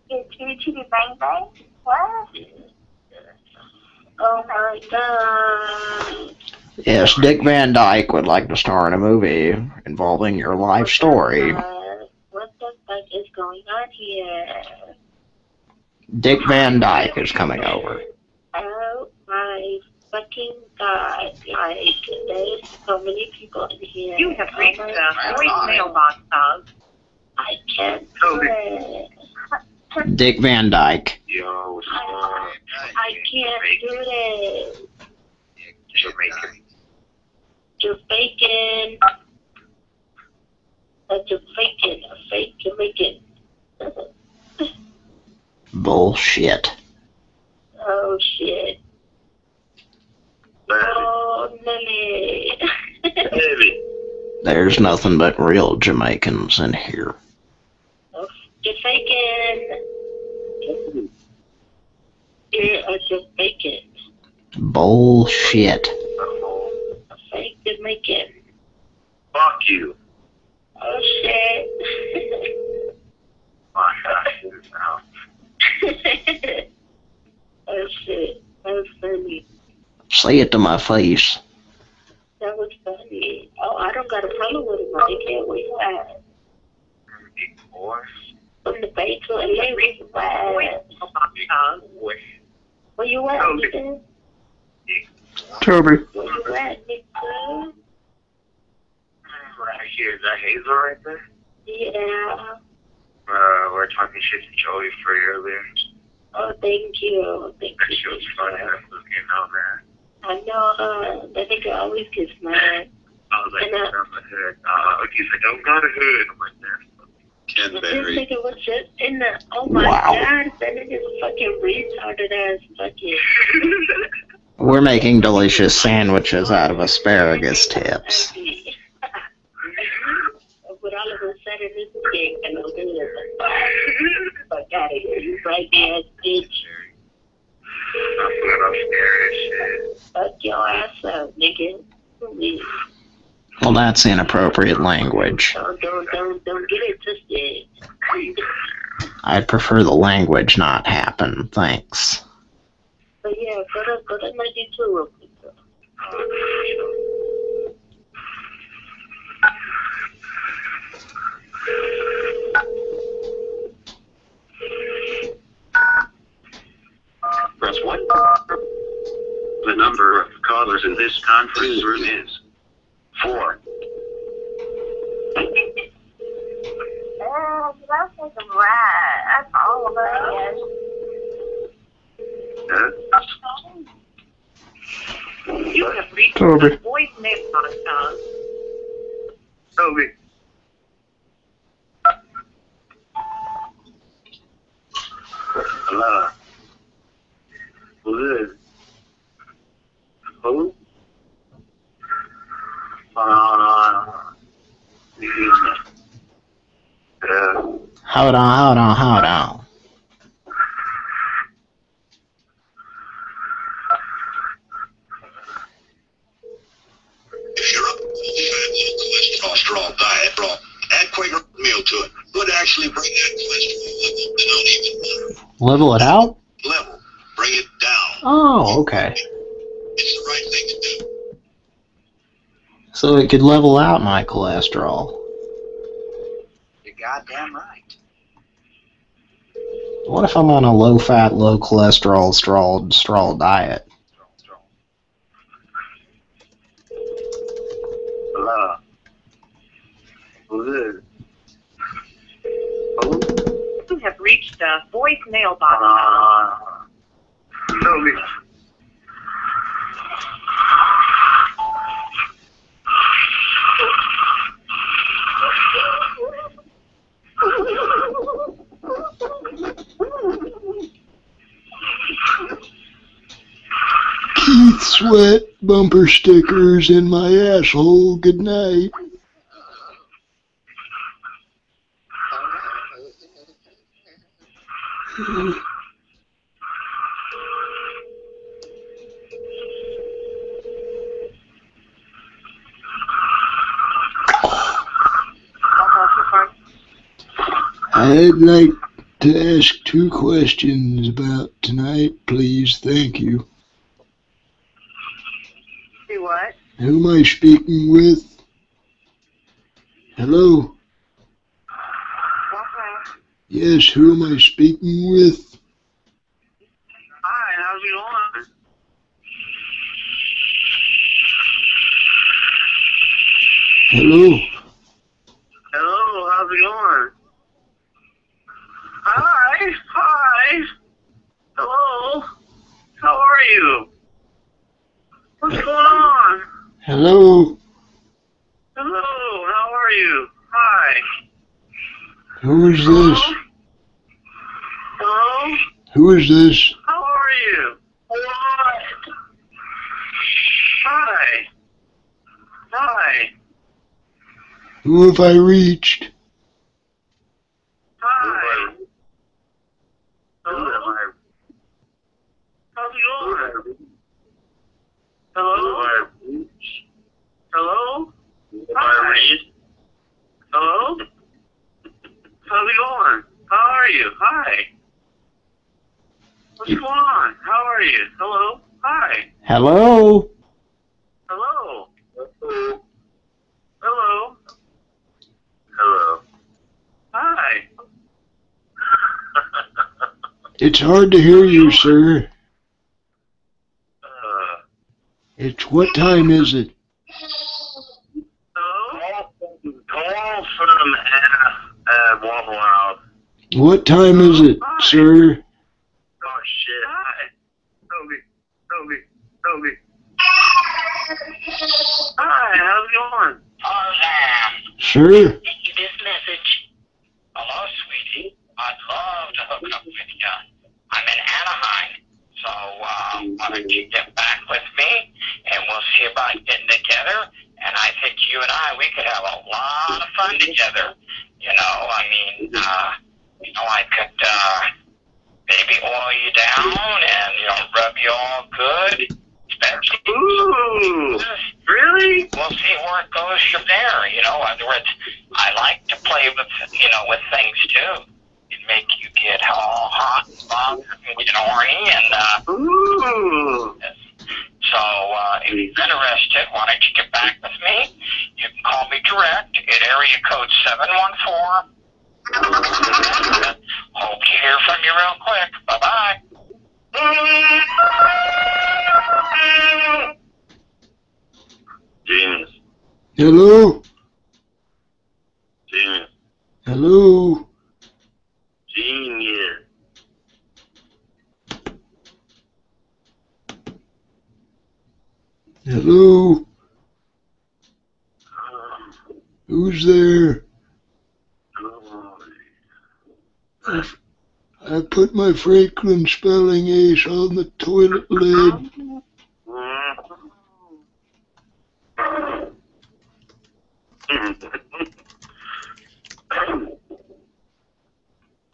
You chitty chitty bang bang? What? Oh my god. Yes, Dick Van Dyke would like to star in a movie involving your life story. Uh, what the fuck is going on here? Dick Van Dyke is coming over. Oh my fucking god. Like, there's so many people in here. You have oh reached Oh my the God. voicemail box of I can't do it. Dick Van Dyke. Yo, what's? I can't do this. Jamaican. Jamaican. A Jamaican, a fake Jamaican. Bullshit. Oh shit. Oh, Nelly. There's nothing but real Jamaicans in here. Jamaican. You're a Jamaican. Bullshit. A fake Jamaican. Fuck you. Oh shit. My gosh, now. oh shit. That was funny. Say it to my face. That was funny. Oh, I don't got a problem with it, my dickhead. Where you at? From the basement. Hey, where you at? Where you at, nigga? Toby. Where you at, nigga? Right here, is that Hazel right there? Yeah. Uh, we're talking shit to Joey for earlier. Oh, thank you. Thank you. She was funny. I was getting on there. I know, uh, that nigga always gets mad. I was like, And, uh, I'm a hood. Uh, he's like, I'm not a hood. I'm like, there. But this nigga was just in the, oh my Wow. god, that nigga's fucking retarded ass fucking. We're making delicious sandwiches out of asparagus tips. But all of a sudden, this game and I'm doing it. Fuck out of here, you right ass bitch. I'm scared as. Fuck your ass up, nigga. Please. Well, that's inappropriate language. Don't, don't, don't, don't get it twisted. I'd prefer the language not happen, thanks. But yeah, go to, go to my YouTube real quick. Press 1. The number of callers in this conference room is 4. Oh, that's like a rat. That's all of us. You have reached Toby. the voicemail on Toby. Who? Uh. Hold on, hold on, hold on. If you're up a low fat, low cholesterol diet, bro, add Quaker meal to it. Would actually bring that cholesterol level down even more. Level it out? Level. Bring it down. Oh, okay. It's the right thing to do. So it could level out my cholesterol. You're goddamn right. What if I'm on a low fat, low cholesterol straw straw diet? Hello. Who's this? You have reached the voicemail box. Uh, Toby. Keith Sweat bumper stickers in my asshole. Good night. I'd like to ask two questions about tonight, please. Thank you. Do what? Who am I speaking with? Hello? Yes, who am I speaking with? Hi, how's it going? Hello? Hello, how's it going? Hi, hi. Hello. How are you? What's going on? Hello? Hello, how are you? Hi. Who is this? Hello? Who is this? How are you? What? Hi. Hi. Have I reached? Hi. Hello? How's it going? Hello? Hello? Hi. Hello? How's it going? How are you? Hi. What's going on? How are you? Hello? Hi. Hello? Hello? Hello? Hello? Hi. It's hard to hear you, sir. Uh, It's what time is it? Call from uh, uh, Waffle House. What time is it, sir? Oh shit. Hi. Toby. Toby. Toby. Hi, how's it going? Sir? This message. Hello, sweetie. I'd love to hook up with you. I'm in Anaheim, so uh, why don't you get back with me, and we'll see about getting together. And I think you and I, we could have a fun together. You know, I mean, uh, you know, I could uh, maybe oil you down and you know rub you all good. Especially Ooh, really? we'll see where it goes from there. You know, in other words, I like to play with, you know, with things too. It make you get all hot and bothered and horny, and uh, Ooh. So uh, if you're interested, why don't you get back with me? You can call me direct at area code seven one four. Hope to hear from you real quick. Bye bye. Genius. Hello? Genius. Hello? Genius. Hello? Who's there? I, I put my Franklin spelling ace on the toilet lid.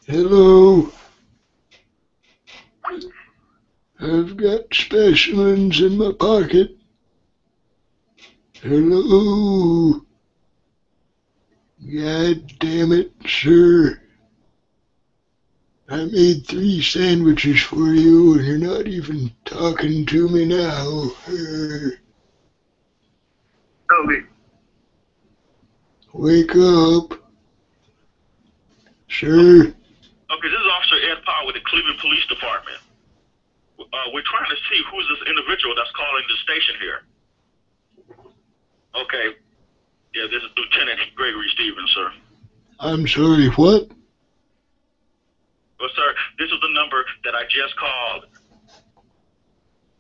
Hello? I've got specimens in my pocket. Hello? God damn it, sir. I made three sandwiches for you and you're not even talking to me now. Toby. wake up. Sir? Okay, this is Officer Ed Powell with the Cleveland Police Department. Uh, we're trying to see who's this individual that's calling the station here. Okay. Yeah, this is Lieutenant Gregory Stevens, sir. I'm sorry, what? Well, sir, this is the number that I just called.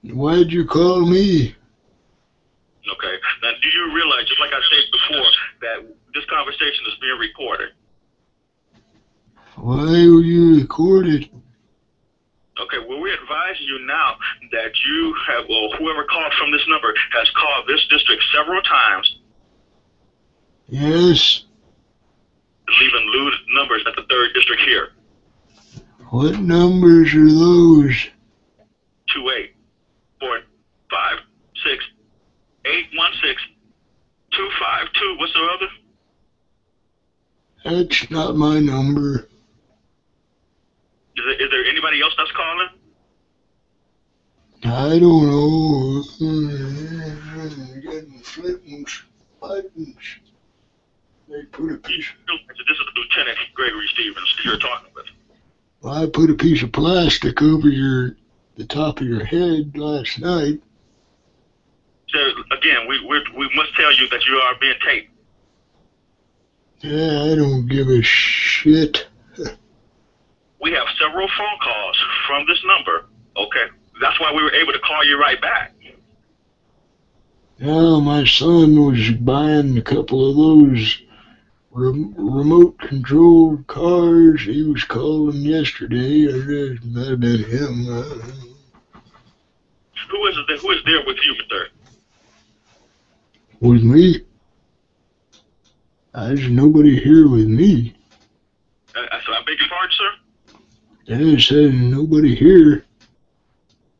Why'd you call me? Okay. Now, do you realize, just like I said before, that this conversation is being recorded? Why were you recorded? Okay, well, we advise you now that you have, well, whoever called from this number has called this district several times, Yes? leaving lewd numbers at the third district here. What numbers are those? two eight four five six eight one six two five two. What's the other? That's not my number. Is there, is there anybody else that's calling? I don't know. Getting flippings, buttons. They put a piece. This is Lieutenant Gregory Stevens you're talking with. I put a piece of plastic over your the top of your head last night. So again, we we we must tell you that you are being taped. Yeah, I don't give a shit. We have several phone calls from this number. Okay, that's why we were able to call you right back. Yeah, my son was buying a couple of those rem- remote controlled cars. He was calling yesterday. I it might have been him. I don't know. Who is it? Who is there with you, Mister? With me? There's nobody here with me. Uh, so I beg your pardon, sir. Dad said nobody here.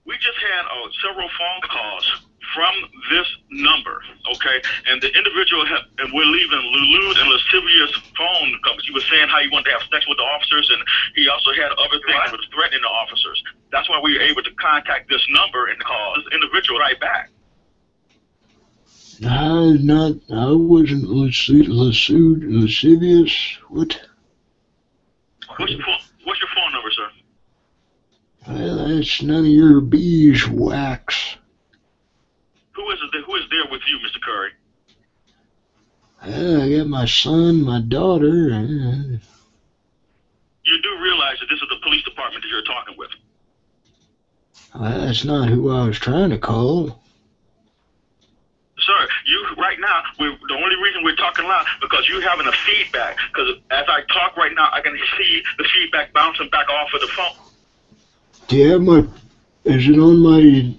We just had uh, several phone calls from this number, okay? And the individual, and we're leaving lewd and lascivious phone numbers. He was saying how he wanted to have sex with the officers, and he also had other things that was threatening the officers. That's why we were able to contact this number and call this individual right back. I not. I wasn't lasci- lasciv- lascivious. What? What's your phone, what's your phone number, sir? Well, that's none of your beeswax. Who is it? Who is there with you, Mr. Curry? Well, I got my son, my daughter. You do realize that this is the police department that you're talking with. Well, that's not who I was trying to call. Sir, you right now, we the only reason we're talking loud because you're having a feedback. Because as I talk right now, I can see the feedback bouncing back off of the phone. Do you have my? Is it on my?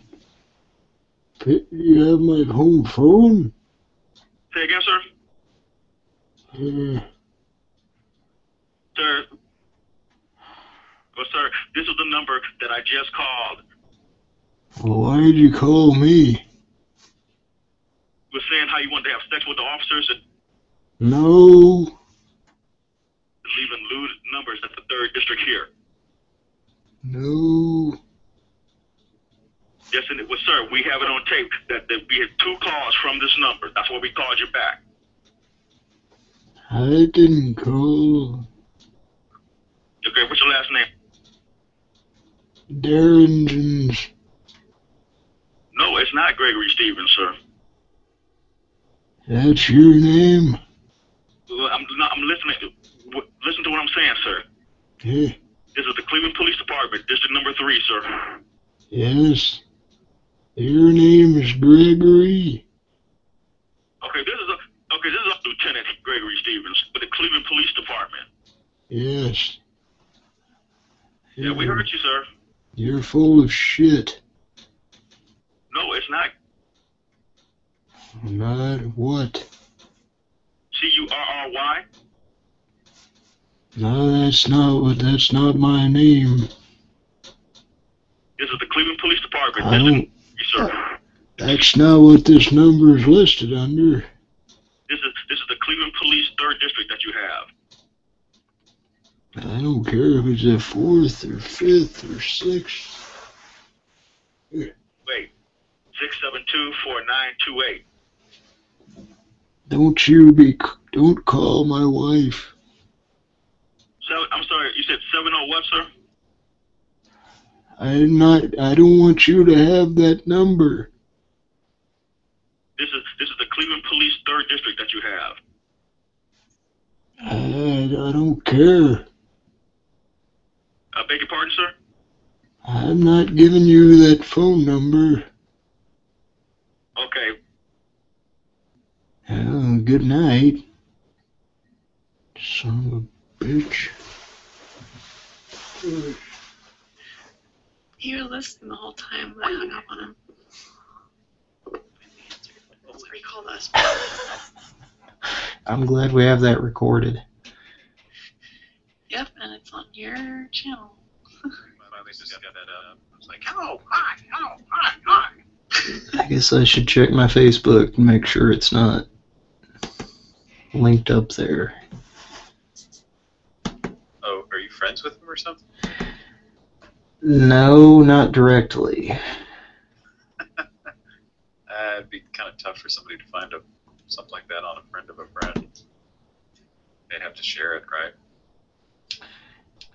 You have my home phone? Say again, sir. Uh, Sir. Well, sir, this is the number that I just called. well, why did you call me? Was saying how you wanted to have sex with the officers and No. leaving lewd numbers at the third district here. No. Yes, and it was, sir. We have it on tape that, that we had two calls from this number. That's why we called you back. I didn't call. Okay, what's your last name? Darrington's. No, it's not Gregory Stevens, sir. That's your name? I'm not, I'm listening. To, listen to what I'm saying, sir. Yeah. This is the Cleveland Police Department, District Number Three, sir. Yes. Your name is Gregory. Okay, this is a okay. This is a Lieutenant Gregory Stevens with the Cleveland Police Department. Yes. Yeah, we heard you, sir. You're full of shit. No, it's not Not what? C U R R Y. No, that's not what. That's not my name. This is the Cleveland Police Department, I don't. Three, sir. That's not what this number is listed under. This is this is the Cleveland Police Third District that you have. I don't care if it's a fourth or fifth or sixth. Wait, six seven two four nine two eight. Don't you be. Don't call my wife. I'm sorry. You said seven oh what, sir? I'm not. I don't want you to have that number. This is this is the Cleveland Police Third District that you have. I, I don't care. I beg your pardon, sir. I'm not giving you that phone number. Okay. Oh, good night. Son of a bitch. You were listening the whole time, but I hung up on him. So he called us. I'm glad we have that recorded. Yep, and it's on your channel. It's like, hello, hi, hello, hi, hi. I guess I should check my Facebook and make sure it's not linked up there. Oh, are you friends with him or something? No, not directly. Uh, it'd be kind of tough for somebody to find a something like that on a friend of a friend. They'd have to share it, right?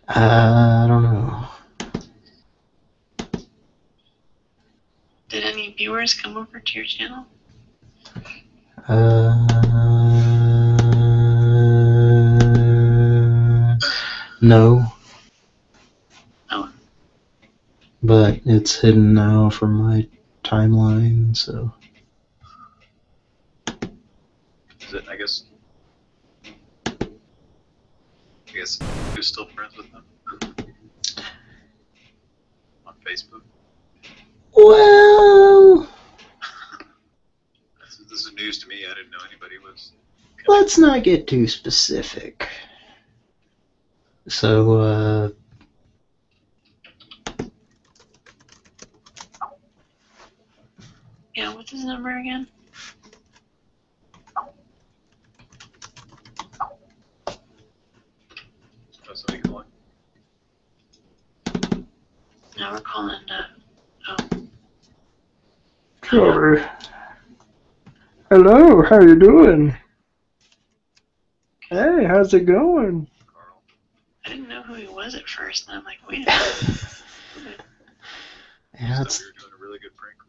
I don't know. Did any viewers come over to your channel? Uh, no. Oh. but it's hidden now from my timeline, so Is it? I guess. I guess who's still friends with them on Facebook? well, this is news to me. I didn't know anybody was. let's not get too specific. So, uh, Yeah, what's his number again? Oh, somebody calling. Now we're calling. Uh, Sorry. Hello, how are you doing? Hey, how's it going? I didn't know who he was at first, and I'm like, wait a minute. yeah, that's,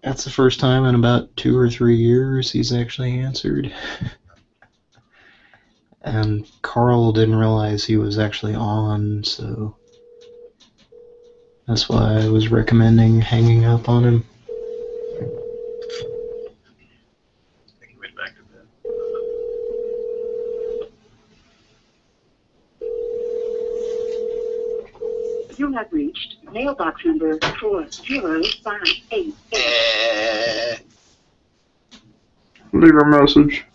that's the first time in about two or three years he's actually answered. And Carl didn't realize he was actually on, so that's why I was recommending hanging up on him. He went back to bed. You have reached mailbox number 4058. Leave a message.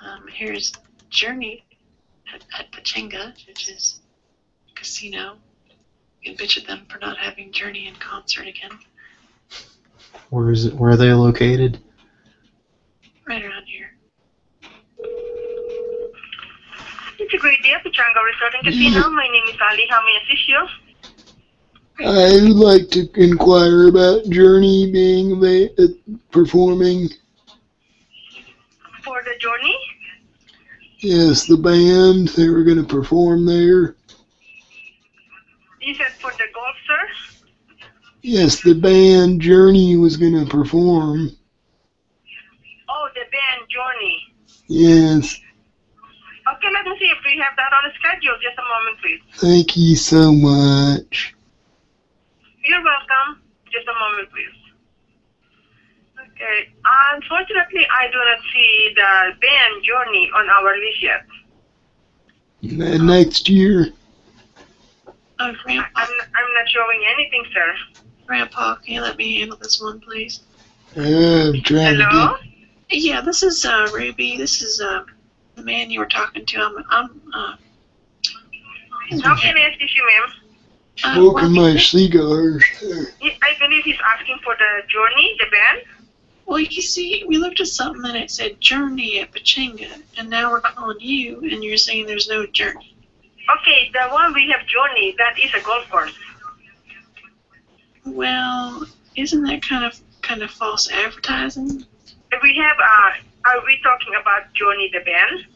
Um, here's Journey at, at Pachinga, which is a casino. You can bitch at them for not having Journey in concert again. Where is it? Where are they located? Right around here. It's a great day at Pechanga Resort and Casino. My name is Ali. How may I assist you? I would like to inquire about Journey being uh, performing. For the journey? Yes, the band they were going to perform there. You said for the golf, sir? Yes, the band Journey was going to perform. Oh, the band Journey. Yes, Okay, let me see if we have that on the schedule. Just a moment, please. thank you so much. You're welcome. Just a moment, please. Okay. Unfortunately, I do not see the band Journey on our list yet. Next year, Grandpa, I'm, I'm not showing anything, sir. Grandpa, can you let me handle this one, please? uh, I'm trying Hello? to Yeah, this is uh, Ruby. This is uh, the man you were talking to. I'm, I'm uh, How can I assist you, ma'am? get smoking my cigars. I believe he's asking for the Journey, the band. Well, you see, we looked at something and it said Journey at Pachinga, and now we're calling you, and you're saying there's no Journey. Okay, the one we have Journey, that is a golf course. Well, isn't that kind of kind of false advertising? We have, uh, are we talking about Journey, the band?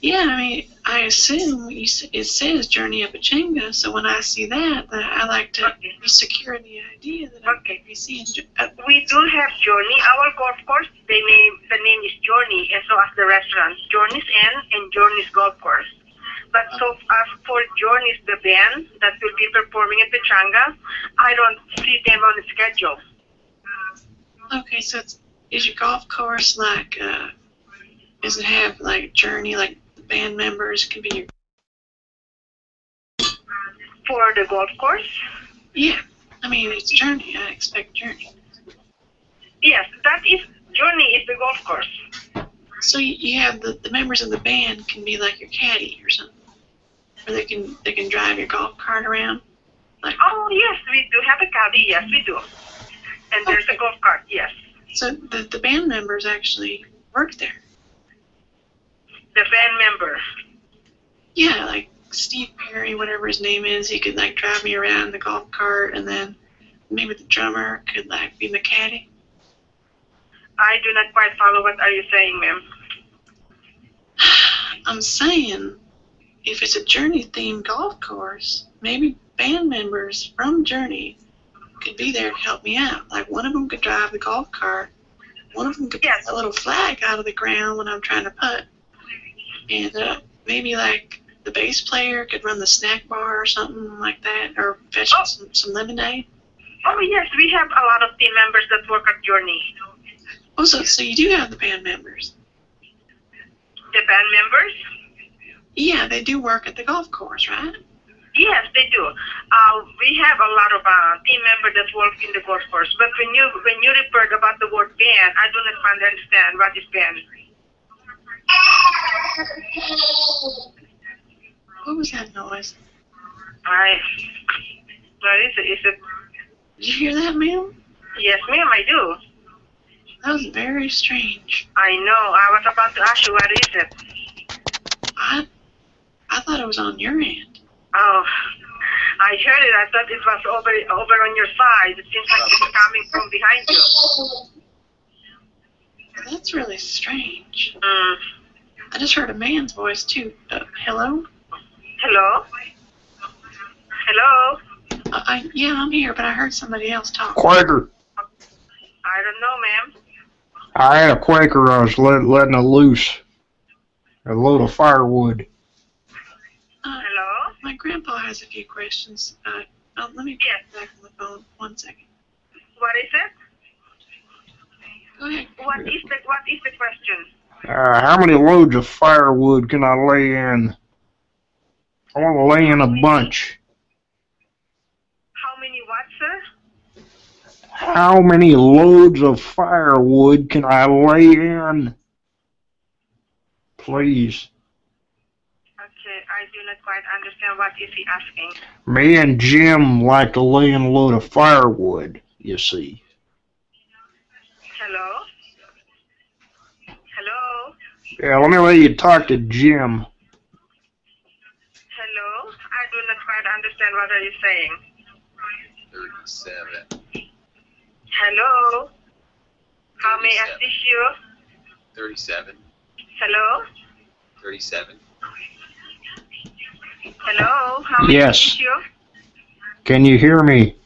Yeah, I mean, I assume you, it says Journey at Pachinga, so when I see that, I like to be secure the idea that I'm Okay. be seeing. Uh, We do have Journey. Our golf course, the name, the name is Journey, and so as the restaurant, Journey's Inn and Journey's Golf Course. But so as for is the band that will be performing at Pechanga, I don't see them on the schedule. Okay, so it's, is your golf course like? uh Does it have like Journey, like the band members can be your? For the golf course, Yeah, I mean it's Journey. I expect Journey. yes, that is Journey is the golf course. So you, you have the, the members of the band can be like your caddy or something, or they can they can drive your golf cart around. Like Oh yes, we do have a caddy. Yes, we do. And there's a golf cart. Yes, so the the band members actually work there. the band member. Yeah, like Steve Perry, whatever his name is, he could like drive me around in the golf cart, and then maybe the drummer could like be my caddy. I do not quite follow what are you saying, ma'am. I'm saying, if it's a Journey themed golf course, maybe band members from Journey could be there to help me out. Like one of them could drive the golf cart, one of them could pull a little flag out of the ground when I'm trying to putt. And uh, maybe like the bass player could run the snack bar or something like that, or fetch some, some lemonade. Oh yes, we have a lot of team members that work at Journey. Oh, so, so you do have the band members? The band members? Yeah, they do work at the golf course, right? Yes, they do. Uh, we have a lot of uh, team members that work in the golf course. But when you when you referred about the word band, I do not understand what is band. What was that noise? I. What is it? Is it? Did you hear that, ma'am? Yes, ma'am, I do. That was very strange. I know. I was about to ask you what is it. I I thought it was on your end. Oh, I heard it. I thought it was over over on your side. It seems like it's coming from behind you. That's really strange. Mm. I just heard a man's voice too. Uh, hello? Hello. Hello. Uh, I, yeah, I'm here, but I heard somebody else talk. Quaker. I don't know, ma'am. I had a Quaker. I was let, letting it loose. A load of firewood. Hello? My grandpa has a few questions. Uh, oh, let me get back on the phone. One second. What is it? Go ahead. What is the What is the question? Uh, how many loads of firewood can I lay in? I want to lay in a bunch. How many what, sir? How many loads of firewood can I lay in? Please. Okay, I do not quite understand what is he asking. Me and Jim like to lay in a load of firewood, you see. Hello. Hello. Yeah, let me let you talk to Jim. Hello. I do not quite understand what are you saying. Thirty-seven. Hello. How may I assist you? Thirty-seven. Hello. Thirty-seven. Hello. How Yes. you? Can you hear me?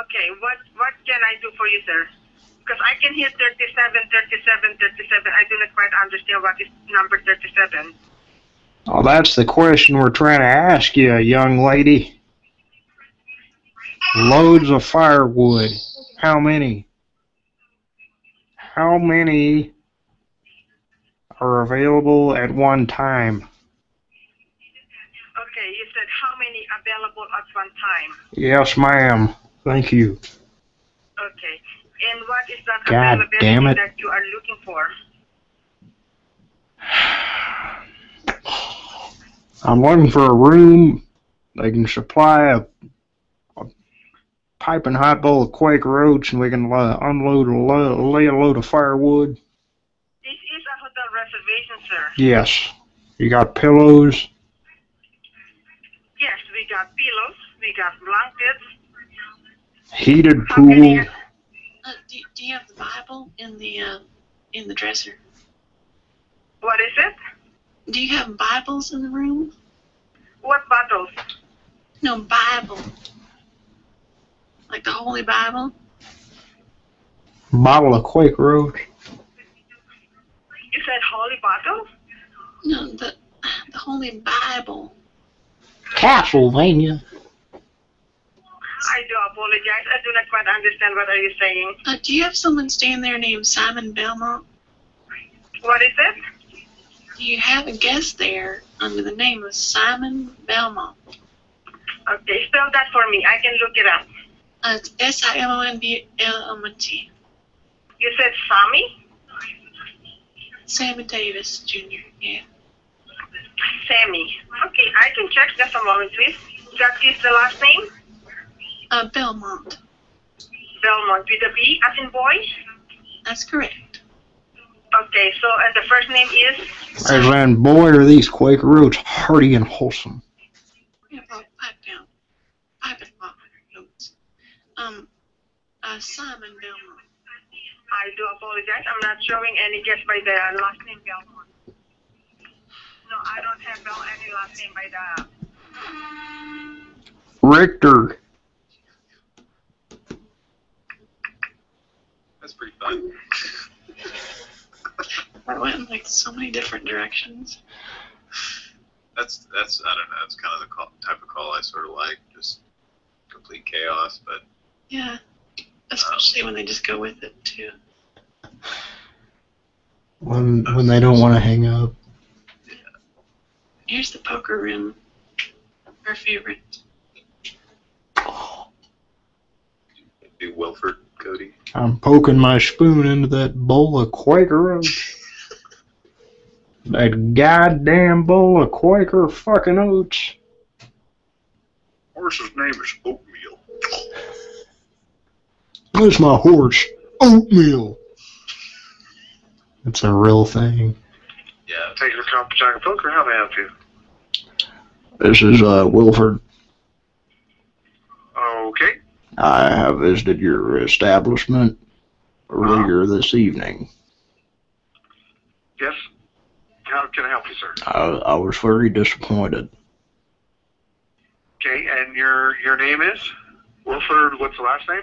Okay. What What can I do for you, sir? Because I can hear 37, 37, 37. I do not quite understand what is number 37. Oh, that's the question we're trying to ask you, young lady. Loads of firewood. How many? How many are available at one time? You said how many available at one time? Yes, ma'am. Thank you. Okay. And what is that God availability damn it. that you are looking for? I'm looking for a room. They can supply a, a piping hot bowl of Quaker Oats, and we can uh, unload a lo- lay a load of firewood. This is a hotel reservation, sir. Yes. You got pillows. Yes, we got pillows, we got blankets. Heated pool. Uh, do, do you have the Bible in the uh, in the dresser? What is it? Do you have Bibles in the room? What bottles? No, Bible. Like the Holy Bible? Bottle of Quaker Oats. You said holy bottles? No, the the Holy Bible. Castlevania. I do apologize. I do not quite understand what are you saying. Uh, do you have someone staying there named Simon Belmont? What is it? Do you have a guest there under the name of Simon Belmont? Okay, spell that for me. I can look it up. Uh, it's S I M O N B L M O T. You said Sammy? Sammy Davis Jr. Yeah. Sammy. Okay, I can check just a moment, please. That is the last name? Uh, Belmont. Belmont with a B as in boy? That's correct. Okay, so and the first name is? As in, boy, are these Quaker Oats hearty and wholesome. Yeah, Bob, pipe down. Pipe it, Bob. Notes. Um, uh, Simon Belmont. I do apologize. I'm not showing any guess by the last name Belmont. No, I don't have Bel any last name by the. Richter. That's pretty fun. I went in like so many different directions. That's that's I don't know. It's kind of the call, type of call I sort of like, just complete chaos. But Yeah. Especially when they just go with it too. When when they don't want to hang up. Here's the poker room. Our favorite. Oh. do Wilford, Cody. I'm poking my spoon into that bowl of Quaker oats. That goddamn bowl of Quaker fucking oats. Horse's name is Oatmeal. That's my horse. Oatmeal. It's a real thing. Yeah. Thank you for calling Pechanga Poker. How may I help you? This is uh, Wilford. Okay. I have visited your establishment earlier this evening. Yes. How can I help you, sir? I, I was very disappointed. Okay, and your your name is Wilford. What's the last name?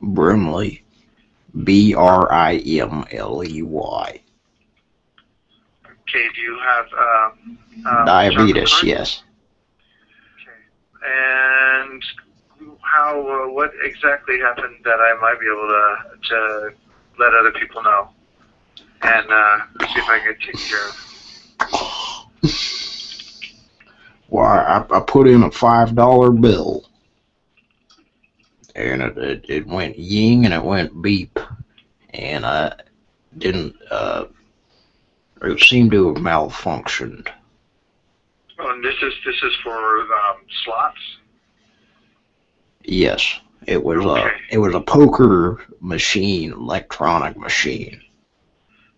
Brimley. B R I M L E Y. Okay. Do you have um, um, Diabetes, yes. And how? Uh, what exactly happened that I might be able to to let other people know, and uh, see if I can get taken care of. Well, I, I put in a five dollar bill, and it, it it went ying and it went beep, and I didn't. Uh, it seemed to have malfunctioned. Oh, and this is this is for um, slots. Yes, it was a it was a poker machine, electronic machine.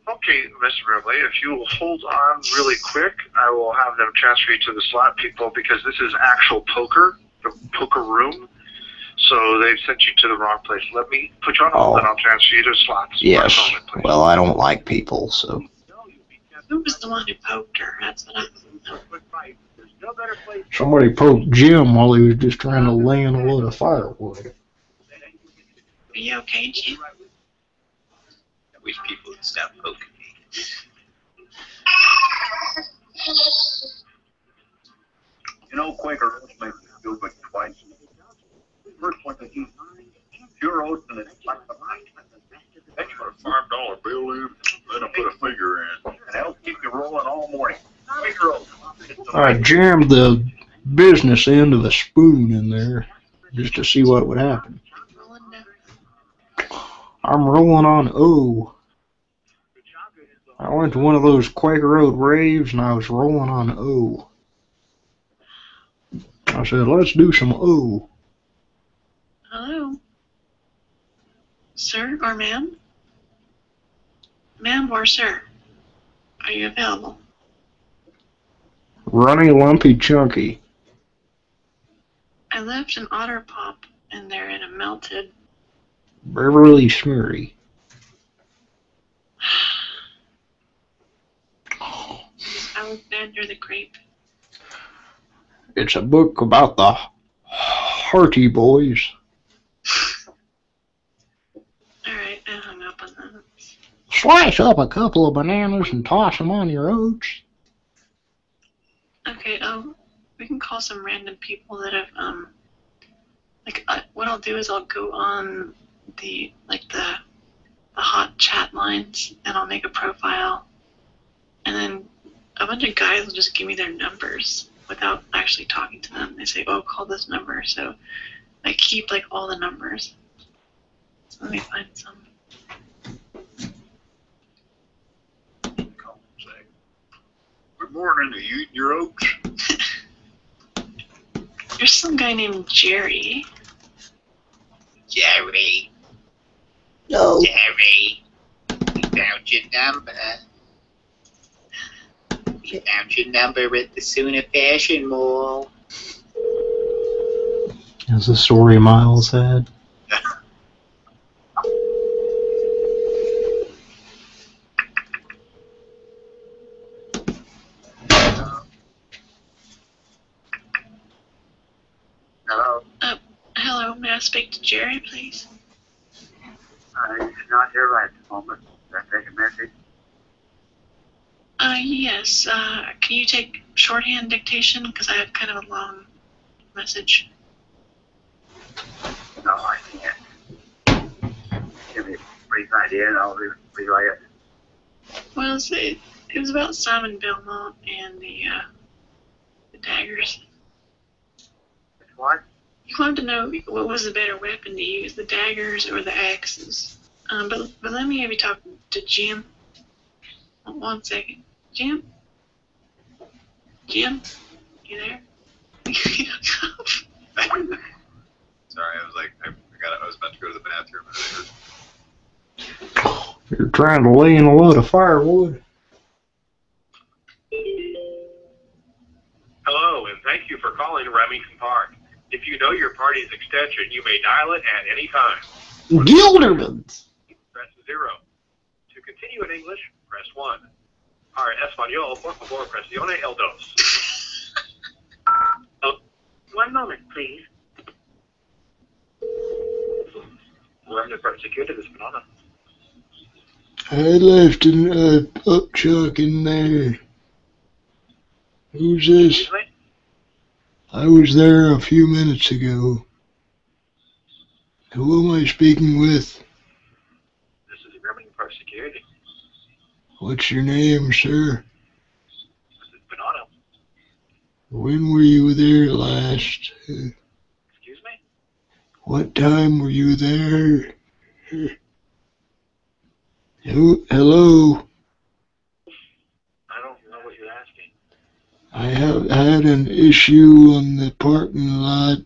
Okay, Mr. Brimley, if you will hold on really quick, I will have them transfer you to the slot people because this is actual poker, the poker room. So they've sent you to the wrong place. Let me put you on hold Oh. and I'll transfer you to slots. Yes. Moment. Well, I don't like people, so Who was the one who poked her? That's what I somebody poked Jim while he was just trying to lay in a load of firewood. Are you okay, Jim? I wish people would stop poking me. You know, Quaker oats make you feel good twice. First one to eat pure oats and it's like the Then you put a five dollar bill in, then I put a figure in. And that'll keep you rolling all morning. Quaker. I jammed the business end of a spoon in there just to see what would happen. I'm rolling on O. I went to one of those Quaker Road raves and I was rolling on O. I said, let's do some O. Hello? Sir or ma'am? Ma'am or sir? Are you available? Runny, lumpy, chunky. I left an otter pop in there and it melted. Beverly Smeary. Alexander the Grape. It's a book about the Hearty Boys. Alright, I hung up on that. Slice up a couple of bananas and toss them on your oats. Okay, um, we can call some random people that have, um, like, uh, what I'll do is I'll go on the, like, the, the hot chat lines, and I'll make a profile, and then a bunch of guys will just give me their numbers without actually talking to them. They say, oh, call this number, so I keep, like, all the numbers. So let me find some. Morning. Are you eating your oats? There's some guy named Jerry. Jerry. No. Jerry. We found your number. We found your number at the Sooner Fashion Mall. Is the story Miles had? Hello. Uh, hello, may I speak to Jerry, please? Uh, he's not here right at the moment. Can I take a message? Uh, yes. Uh, can you take shorthand dictation? Because I have kind of a long message. No, I can't. Give me a brief idea and I'll re- relay it. Well, it's, it, it was about Simon Belmont and the uh, the daggers. What? You wanted to know what was the better weapon to use, the daggers or the axes. Um, but but let me have you talk to Jim. One second, Jim. Jim, you there? Sorry, I was like, I forgot I was about to go to the bathroom. and I heard- You're trying to lay in a load of firewood. Hello, and thank you for calling Remington Park. If you know your party's extension, you may dial it at any time. Gildermans. Press zero. To continue in English, press one. Para español, por favor, presione el dos. One moment, please. Remington Park Security, this is Banana. I left an uh, upchuck in there. Who's this? I was there a few minutes ago. Who am I speaking with? This is Remington Park Security. What's your name, sir? This is Banana. When were you there last? Excuse me? What time were you there? Hello? I don't know what you're asking. I have had an issue on the parking lot.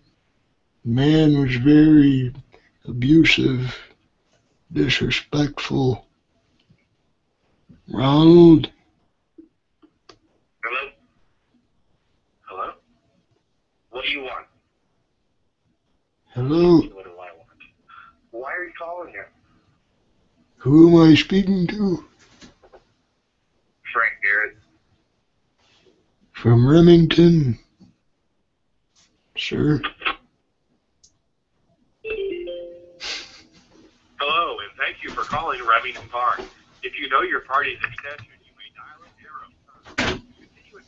Man was very abusive, disrespectful. Ronald, Hello? Hello? What do you want? hello, What do I want? Why are you calling here? who am I speaking to? From Remington? Sir, Hello, and thank you for calling Remington Park. If you know your party's extension, you may dial it zero. To continue in English,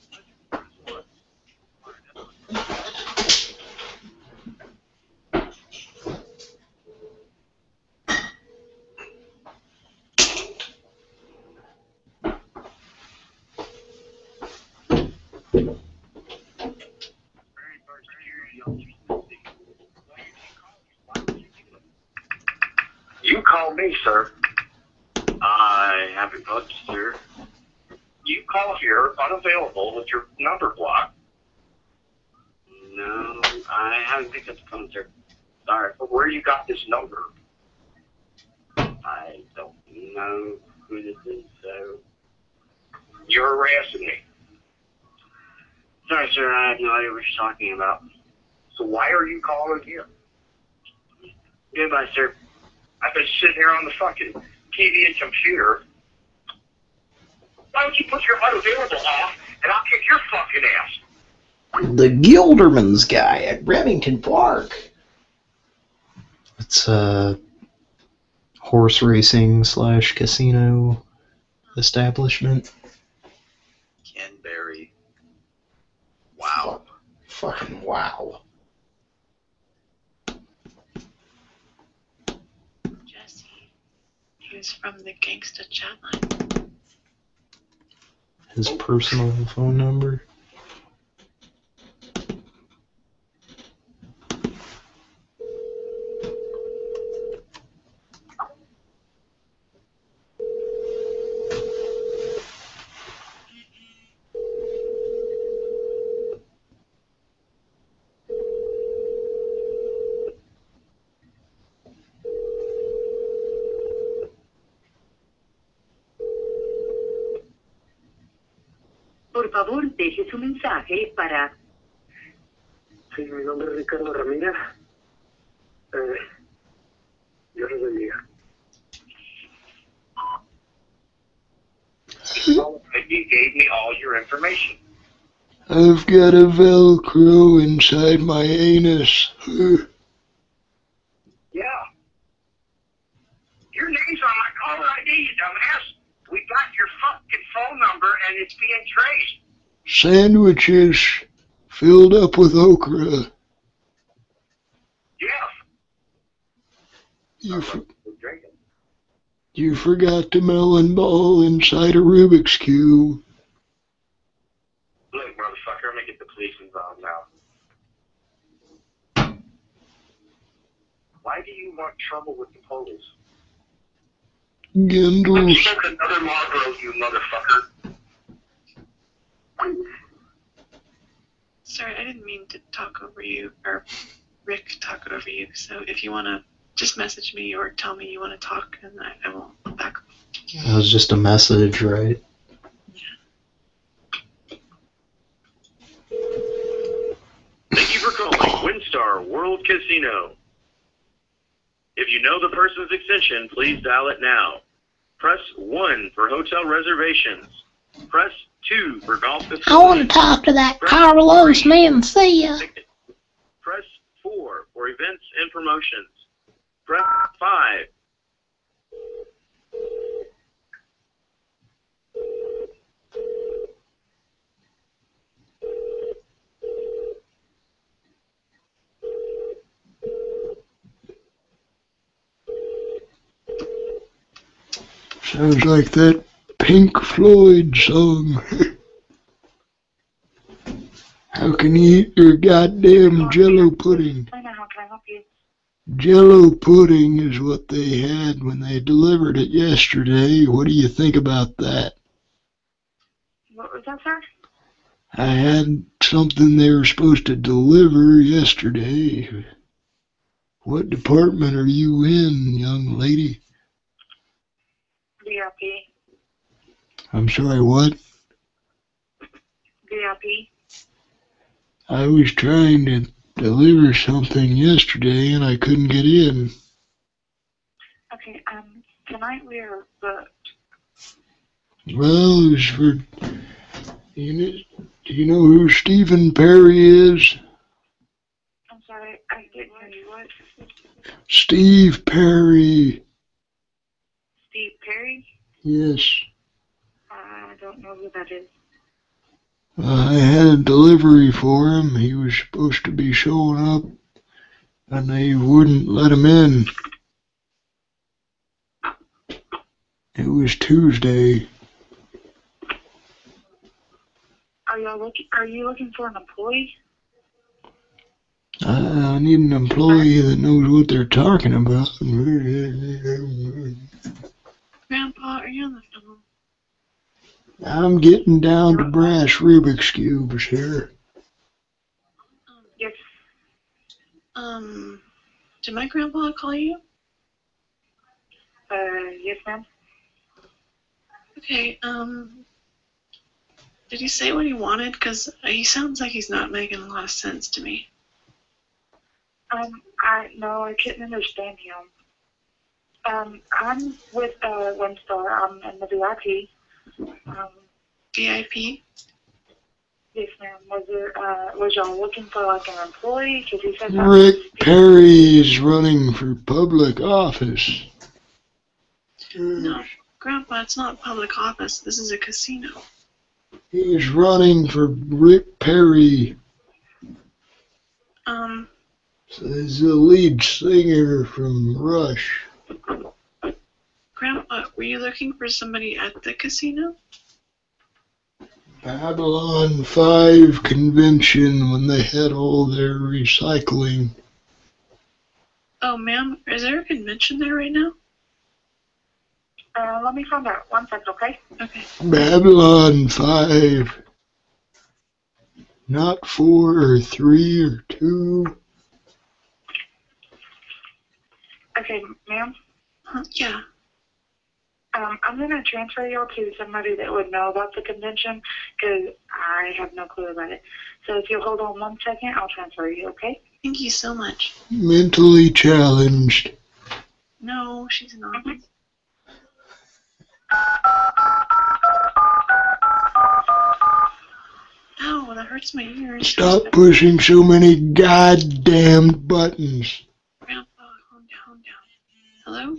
press one. Called me, sir. I haven't touched, sir. You call here unavailable with your number blocked. No, I haven't picked up the phone, sir. Sorry. But where you got this number? I don't know who this is, so. You're harassing me. Sorry, sir. I have no idea what you're talking about. So why are you calling here? Goodbye, sir. I've been sitting here on the fucking TV and computer. Why don't you put your unavailable off and I'll kick your fucking ass? The Gildermans guy at Remington Park. It's a horse racing slash casino establishment. Ken Berry. Wow. Fucking wow. Was from the Gangsta chat line. His personal phone number. Por favor, deje su mensaje para... Sí, mi nombre es Ricardo Ramírez. Eh, Dios les bendiga. You gave me all your information. I've got a Velcro inside my anus. Yeah. Your name's on my caller ID, you dumbass. We got your fucking phone number and it's being traced. Sandwiches filled up with okra. Jeff, You, you forgot the melon ball inside a Rubik's Cube. Look, motherfucker, I'm gonna get the police involved now. Why do you want trouble with the police? Gendles. Smoke another Marlboro, you motherfucker. Sorry, I didn't mean to talk over you, or Rick talk over you. So if you want to just message me or tell me you want to talk, and I, I will back. That was just a message, right? Thank you for calling WinStar World Casino. If you know the person's extension, please dial it now. Press 1 for hotel reservations. Press 2 for golf I want to talk to that Carlos man. See ya. Press 4 for events and promotions. Press 5. Sounds like that Pink Floyd song. How can you eat your goddamn jello pudding? I know how can I help you? Jello pudding is what they had when they delivered it yesterday. What do you think about that? What was that, sir? I had something they were supposed to deliver yesterday. What department are you in, young lady? VIP. I'm sorry, what? VIP. I was trying to deliver something yesterday and I couldn't get in. Okay, um, tonight we are booked. Well, it was for. You know, do you know who Stephen Perry is? I'm sorry, I didn't hear you. What? Steve Perry. Steve Perry? Yes. I don't know who that is. I had a delivery for him. He was supposed to be showing up, and they wouldn't let him in. It was Tuesday. Are you looking? Are you looking for an employee? I, I need an employee that knows what they're talking about. Grandpa, are you on the phone? I'm getting down to brass Rubik's cubes here. Yes. Um, did my grandpa call you? Uh, yes, ma'am. Okay, um, did he say what he wanted? Because he sounds like he's not making a lot of sense to me. Um, I no, I couldn't understand him. Um, I'm with uh WinStar. I'm in the VIP. Um, VIP? yes, ma'am. Was there uh was y'all looking for like an employee? Because he said that- Rick Perry is running for public office. No, Grandpa, it's not public office. This is a casino. He's running for Rick Perry. Um, So He's the lead singer from Rush. Grandpa, were you looking for somebody at the casino? Babylon 5 convention when they had all their recycling. Oh, ma'am, is there a convention there right now? Uh, let me find out. One second, okay? Okay. Babylon 5. Not 4 or 3 or 2. Okay, ma'am. Yeah. Um, I'm gonna transfer y'all to somebody that would know about the convention because I have no clue about it. So if you'll hold on one second, I'll transfer you. Okay? Thank you so much. Mentally challenged. No, she's not. Ow, that hurts my ears. Stop pushing so many goddamn buttons. Hello?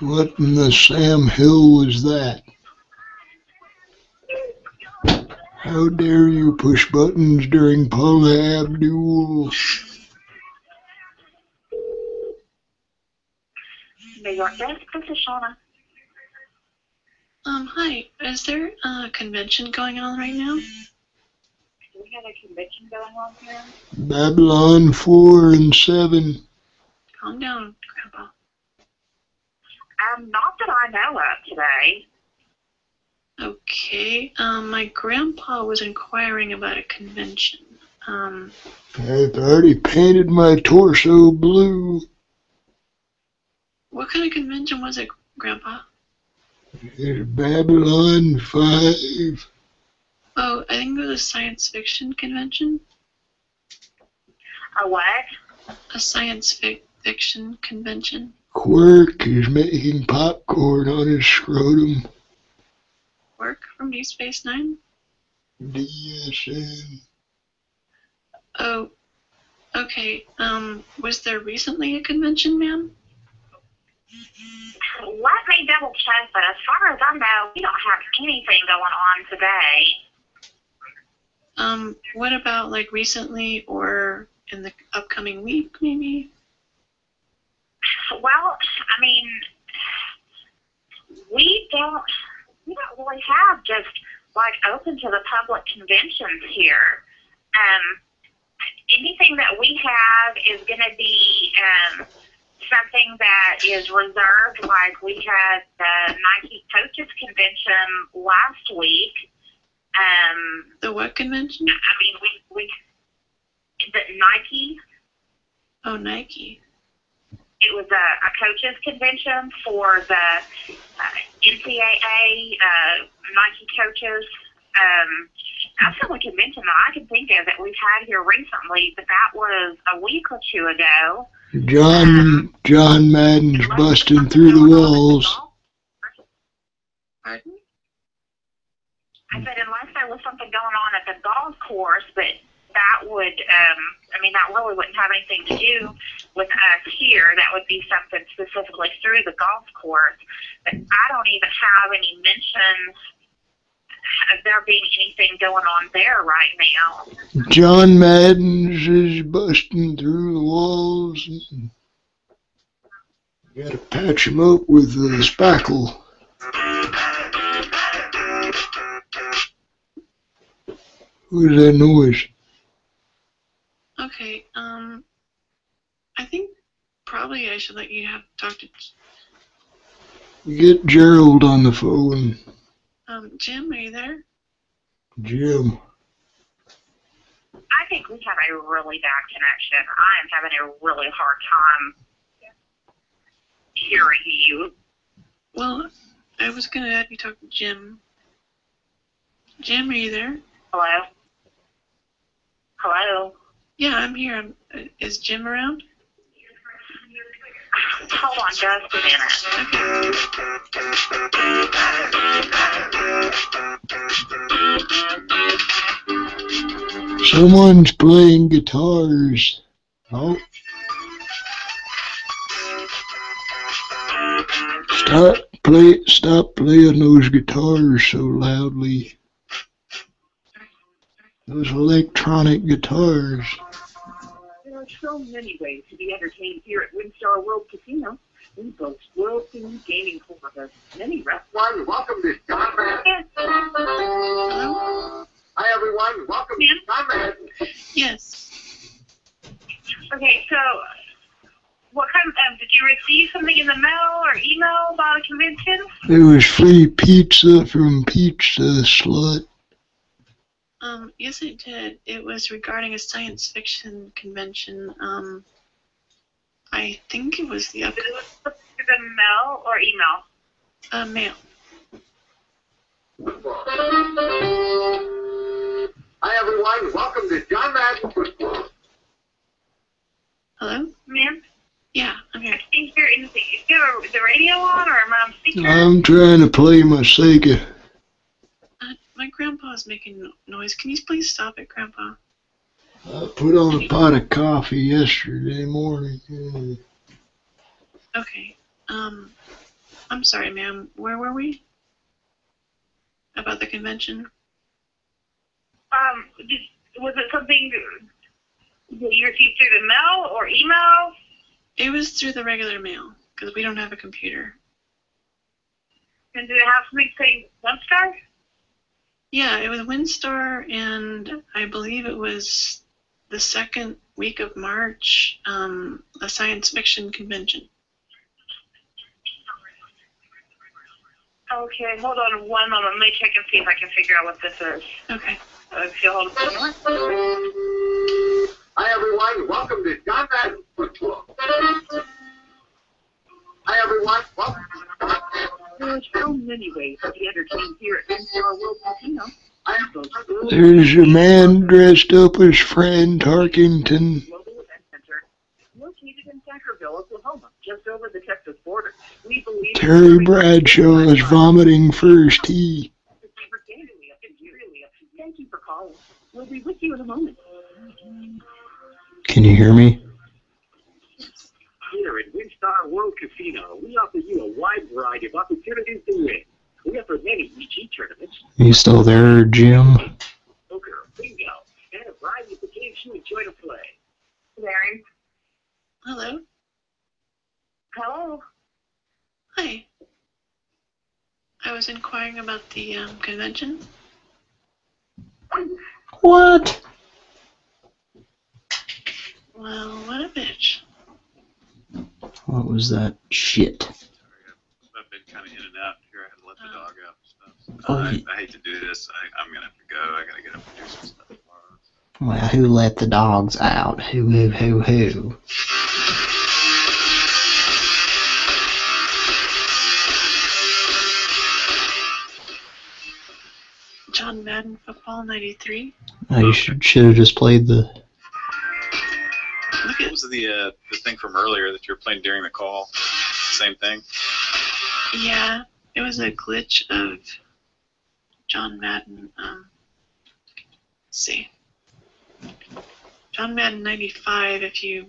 What in the Sam Hill was that? How dare you push buttons during Paula Abdul? New York Desk, this is Shauna. Um, hi. Is there a convention going on right now? Do we have a convention going on here? Babylon 4 and 7. Calm down, Grandpa. Um, not that I know of today. Okay. Um, my grandpa was inquiring about a convention. Um, I've already painted my torso blue. what kind of convention was it, Grandpa? It's Babylon 5. Oh, I think it was a science fiction convention. A what? A science fi- fiction convention. Quark is making popcorn on his scrotum. Work from Deep Space Nine. DSN. Oh, okay. Um, was there recently a convention, ma'am? Let me double check, but as far as I know, we don't have anything going on today. Um, what about like recently or in the upcoming week, maybe? Well, I mean, we don't we don't really have just like open to the public conventions here. Um, anything that we have is going to be um, something that is reserved. Like we had the Nike Coaches Convention last week. Um, The what convention? I mean, we we the Nike. Oh, Nike. It was a, a coaches convention for the uh, NCAA uh, Nike coaches. Um, that's the only convention that I can think of that we've had here recently, but that was a week or two ago. John John Madden's busting through the walls. Pardon? I said unless there was something going on at the golf course, but that would, um, I mean, that really wouldn't have anything to do with us here. That would be something specifically through the golf course. But I don't even have any mentions of there being anything going on there right now. John Madden's is busting through the walls. Gotta patch him up with a spackle. What is that noise? Okay. Um, I think probably I should let you have talk to Get Gerald on the phone. um Jim. Are you there? Jim. I think we have a really bad connection. I am having a really hard time hearing you. Well, I was gonna have you talk to Jim. Jim, are you there? Hello? Hello? Yeah, I'm here. I'm, uh, is Jim around? Hold on just a minute. Someone's playing guitars. Oh. Stop play stop playing those guitars so loudly. Those electronic guitars. There so many ways to be entertained here at WinStar World Casino. We boast world-themed gaming corners, many restaurants. Welcome to John Madden. Hi everyone, welcome to John Madden. Yes. Okay, so what kind of, um, did you receive something in the mail or email about a convention? It was free pizza from Pizza Slut. Um, yes, I did. It was regarding a science fiction convention. Um, I think it was the up- Did it was the mail or email? uh, mail. Hi everyone, welcome to John Madden. Hello? Ma'am? Yeah, I'm here. I can't hear anything. Is there a, the radio on or am I on speaker? I'm trying to play my Sega. My grandpa's making noise. Can you please stop it, Grandpa? I put on a pot of coffee yesterday morning. Okay. Um, I'm sorry, ma'am. Where were we? About the convention? Um, did, was it something that you received through the mail or email? It was through the regular mail because we don't have a computer. And did it have something saying one star? Yeah, it was WinStar, and I believe it was the second week of March, um, a science fiction convention. Okay, hold on one moment. Let me check and see if I can figure out what this is. Okay. Uh, if you'll hold on. Hi, everyone. Welcome to John Madden Football. Hi, everyone. Welcome to John There are so many ways to be entertained here at Winstar World Casino. There's a man dressed up as Fran Tarkington. Global Event Center, located in Sacramento, Oklahoma, just over the Texas border. We believe Terry Bradshaw is vomiting first tee. Regalia and Julia. Thank you for calling. We'll be with you in a moment. Can you hear me? Here Winstar World Casino, we offer you a wide variety of opportunities to win. We offer many EG tournaments, You still there, Jim? poker, bingo, and a variety of the games you enjoy to play. Larry. Hello. Hello. Hi. I was inquiring about the um, convention. What? Well, what a bitch. What was that shit? I've been kind of in and out here. I had to let the dog out and stuff. Oh, I, he- I hate to do this. I, I'm gonna have to go. I gotta get up and do some stuff tomorrow. Well, who let the dogs out? Who, who, who, who? John Madden Football 93. Oh, you should should have just played the. What was the uh, the thing from earlier that you were playing during the call? Same thing. Yeah, it was a glitch of John Madden. Um, let's see. John Madden 95, if you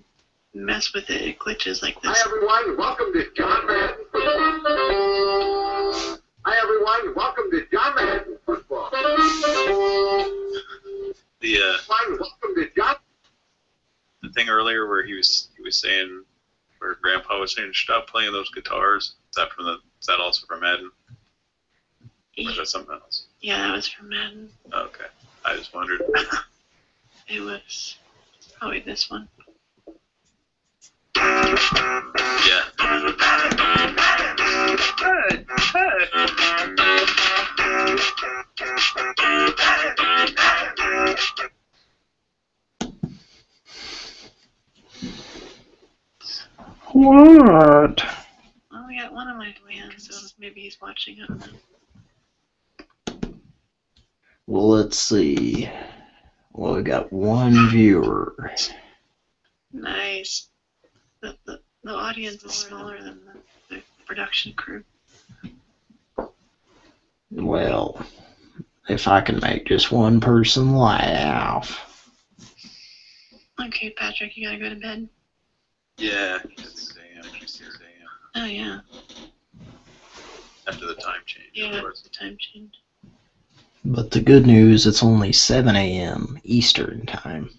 mess with it, it glitches like this. Hi, this. everyone. Welcome to John Madden Football. Hi, everyone. Welcome to John Madden Football. The uh, Hi, welcome to John. The thing earlier where he was he was saying where Grandpa was saying stop playing those guitars. Is that from the? Is that also from Madden? Or is that something else? Yeah, that was from Madden. Okay, I just wondered. It was oh, probably this one. yeah. Good. Good. What? Well, we got one on my way so maybe he's watching. it. don't. Well, let's see. Well, we got one viewer. Nice. The, the, the audience is smaller than the, the production crew. Well, if I can make just one person laugh. Okay, Patrick, you gotta go to bed. Yeah. It's AM. It's AM. Oh, yeah. After the time change. Yeah, Of course. the time change. But the good news, it's only 7 a.m. Eastern time.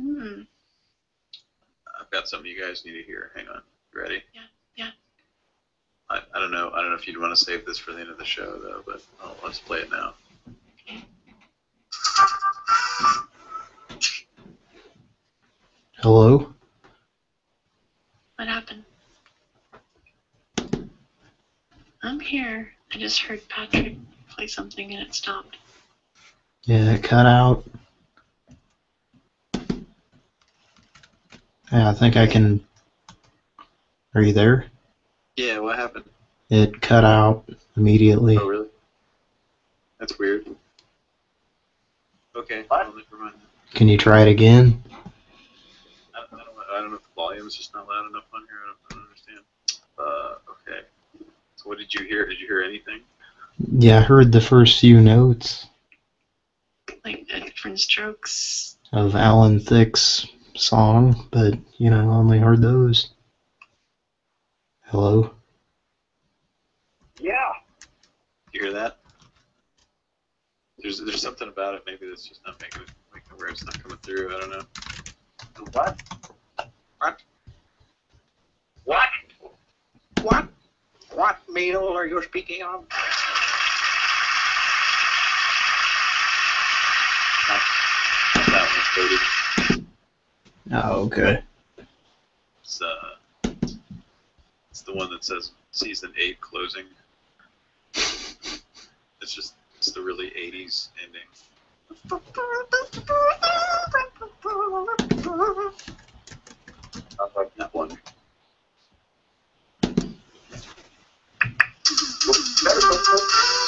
Hmm. I've got something you guys need to hear. Hang on. You ready? Yeah. Yeah. I, I don't know. I don't know if you'd want to save this for the end of the show though, but oh, let's play it now. Hello? What happened? I'm here. I just heard Patrick play something and it stopped. Yeah, it cut out. Yeah, I think I can. Are you there? Yeah. What happened? It cut out immediately. Oh really? That's weird. Okay. Well, never mind. Can you try it again? I, I, don't, I don't know if the volume is just not loud enough on here. I don't, I don't understand. Uh, okay. So what did you hear? Did you hear anything? Yeah, I heard the first few notes Like uh, different strokes. of Alan Thicke's song, but, you know, I only heard those. Hello? Yeah. You hear that? There's there's something about it maybe that's just not making it making where it's not coming through. I don't know. What? What? What? What? What meal are you speaking of? That one's loaded. Oh, okay. It's uh, it's the one that says season eight closing. It's just it's the really 80s ending. Not like that one. And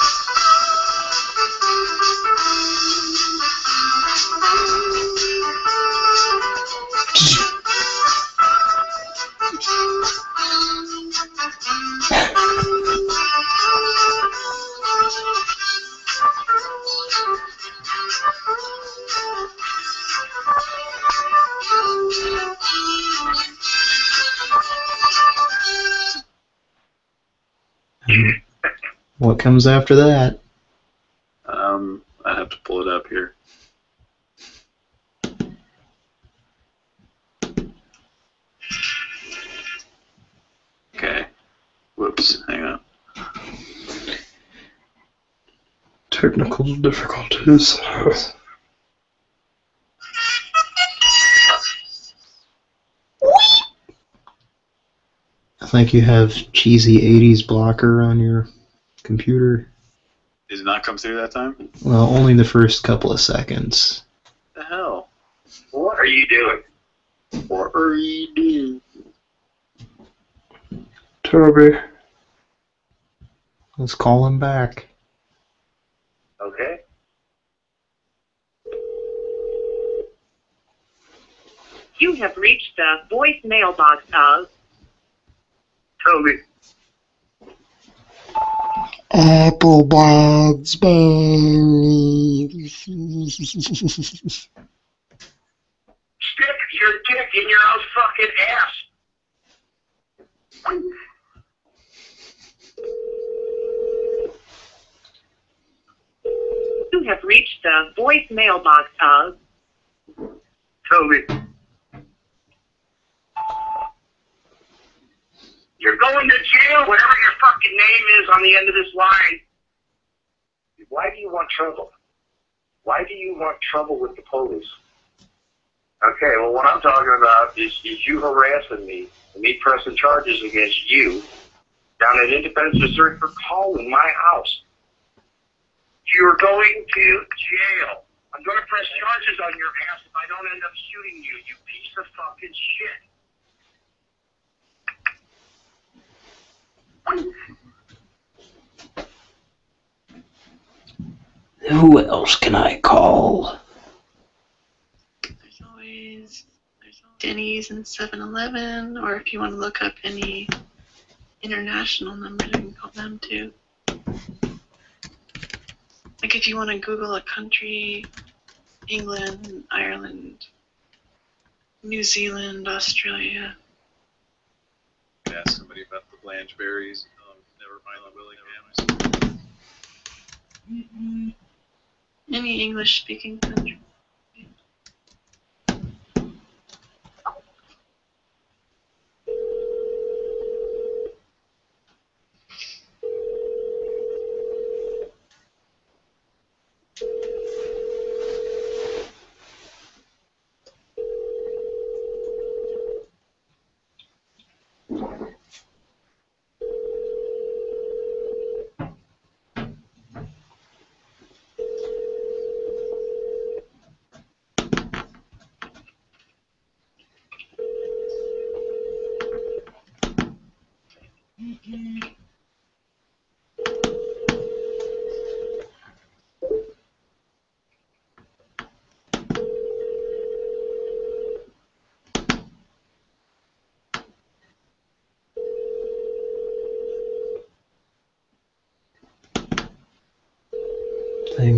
what comes after that? Um, I have to pull it up here. Okay. Whoops. Hang on. Technical difficulties. I think you have cheesy 80s blocker on your computer. Did it not come through that time? Well, only the first couple of seconds. the hell? What are you doing? What are you doing? Toby. Let's call him back. Okay. You have reached the voice mailbox of Toby. Apple buds, berries. Stick your dick in your own fucking ass. You have reached the voice mailbox of uh, Toby. You're going to jail, whatever your fucking name is on the end of this line. Why do you want trouble? Why do you want trouble with the police? Okay, well, what I'm talking about is, is you harassing me, and me pressing charges against you down at Independence, Missouri for calling my house. You're going to jail. I'm going to press charges on your ass if I don't end up shooting you, you piece of fucking shit. Who else can I call? There's always there's Denny's and 7-Eleven, or if you want to look up any international numbers, you can call them too. Like if you want to Google a country, England, Ireland, New Zealand, Australia. Could ask somebody about the Blanchberries. Um, never mind the families. Any English speaking country.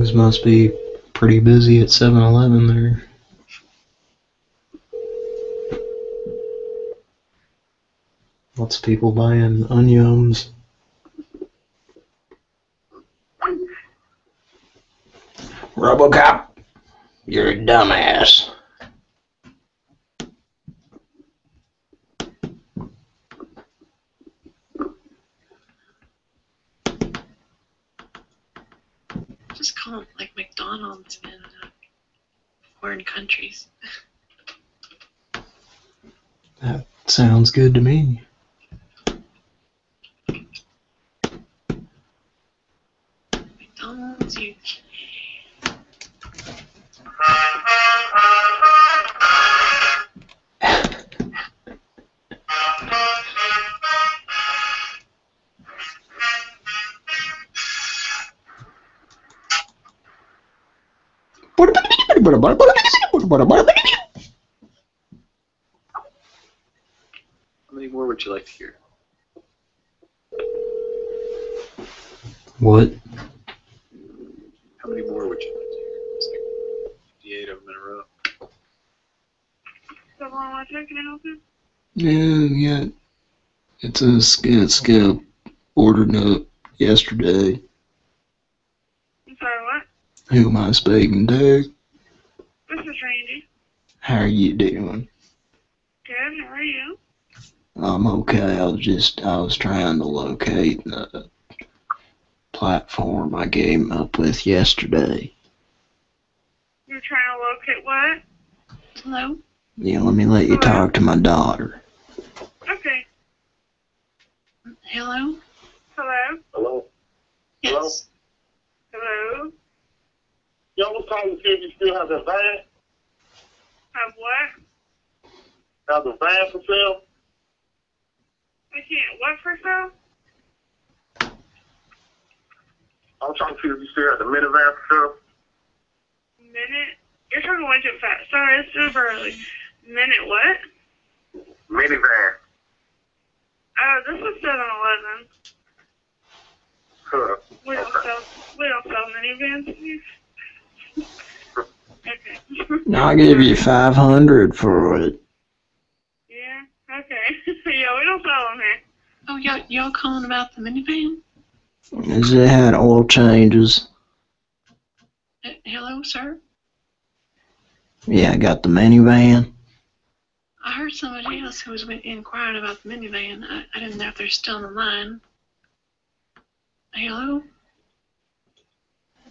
Things must be pretty busy at 7-Eleven there. Lots of people buying onions. RoboCop, you're a dumbass. Good to me. McDonald's UK. How many more would you like to hear? What? How many more would you like to hear? It's like 58 of them in a row. So, what can I help you? Yeah, yeah. A scout scout ordered up yesterday. I'm sorry, what? Who am I speaking to? This is Randy. How are you doing? Good, how are you? I'm okay. I was just I was trying to locate the platform I came up with yesterday. You're trying to locate what? Hello? Yeah, let me let you talk to my daughter. Okay. Hello? Hello? Hello? Yes. Hello? Y'all was calling to see if you still have the van? Have what? Have the van for sale? I can't. What for sale? I'm trying to see if you still have the minivan for sale. Minute? You're talking way too fast. Sorry, it's. Minute what? Minivan. Oh, this is 7-Eleven. Huh. We don't sell, we don't sell minivans here. okay. I'll give you five hundred for it. Yeah, okay. yeah, we don't sell them here. Oh, y'all, y'all calling about the minivan? Is it had oil changes? Uh, hello, sir? Yeah, I got the minivan. I heard somebody else who was inquiring about the minivan. I, I didn't know if they're still on the line. Hello?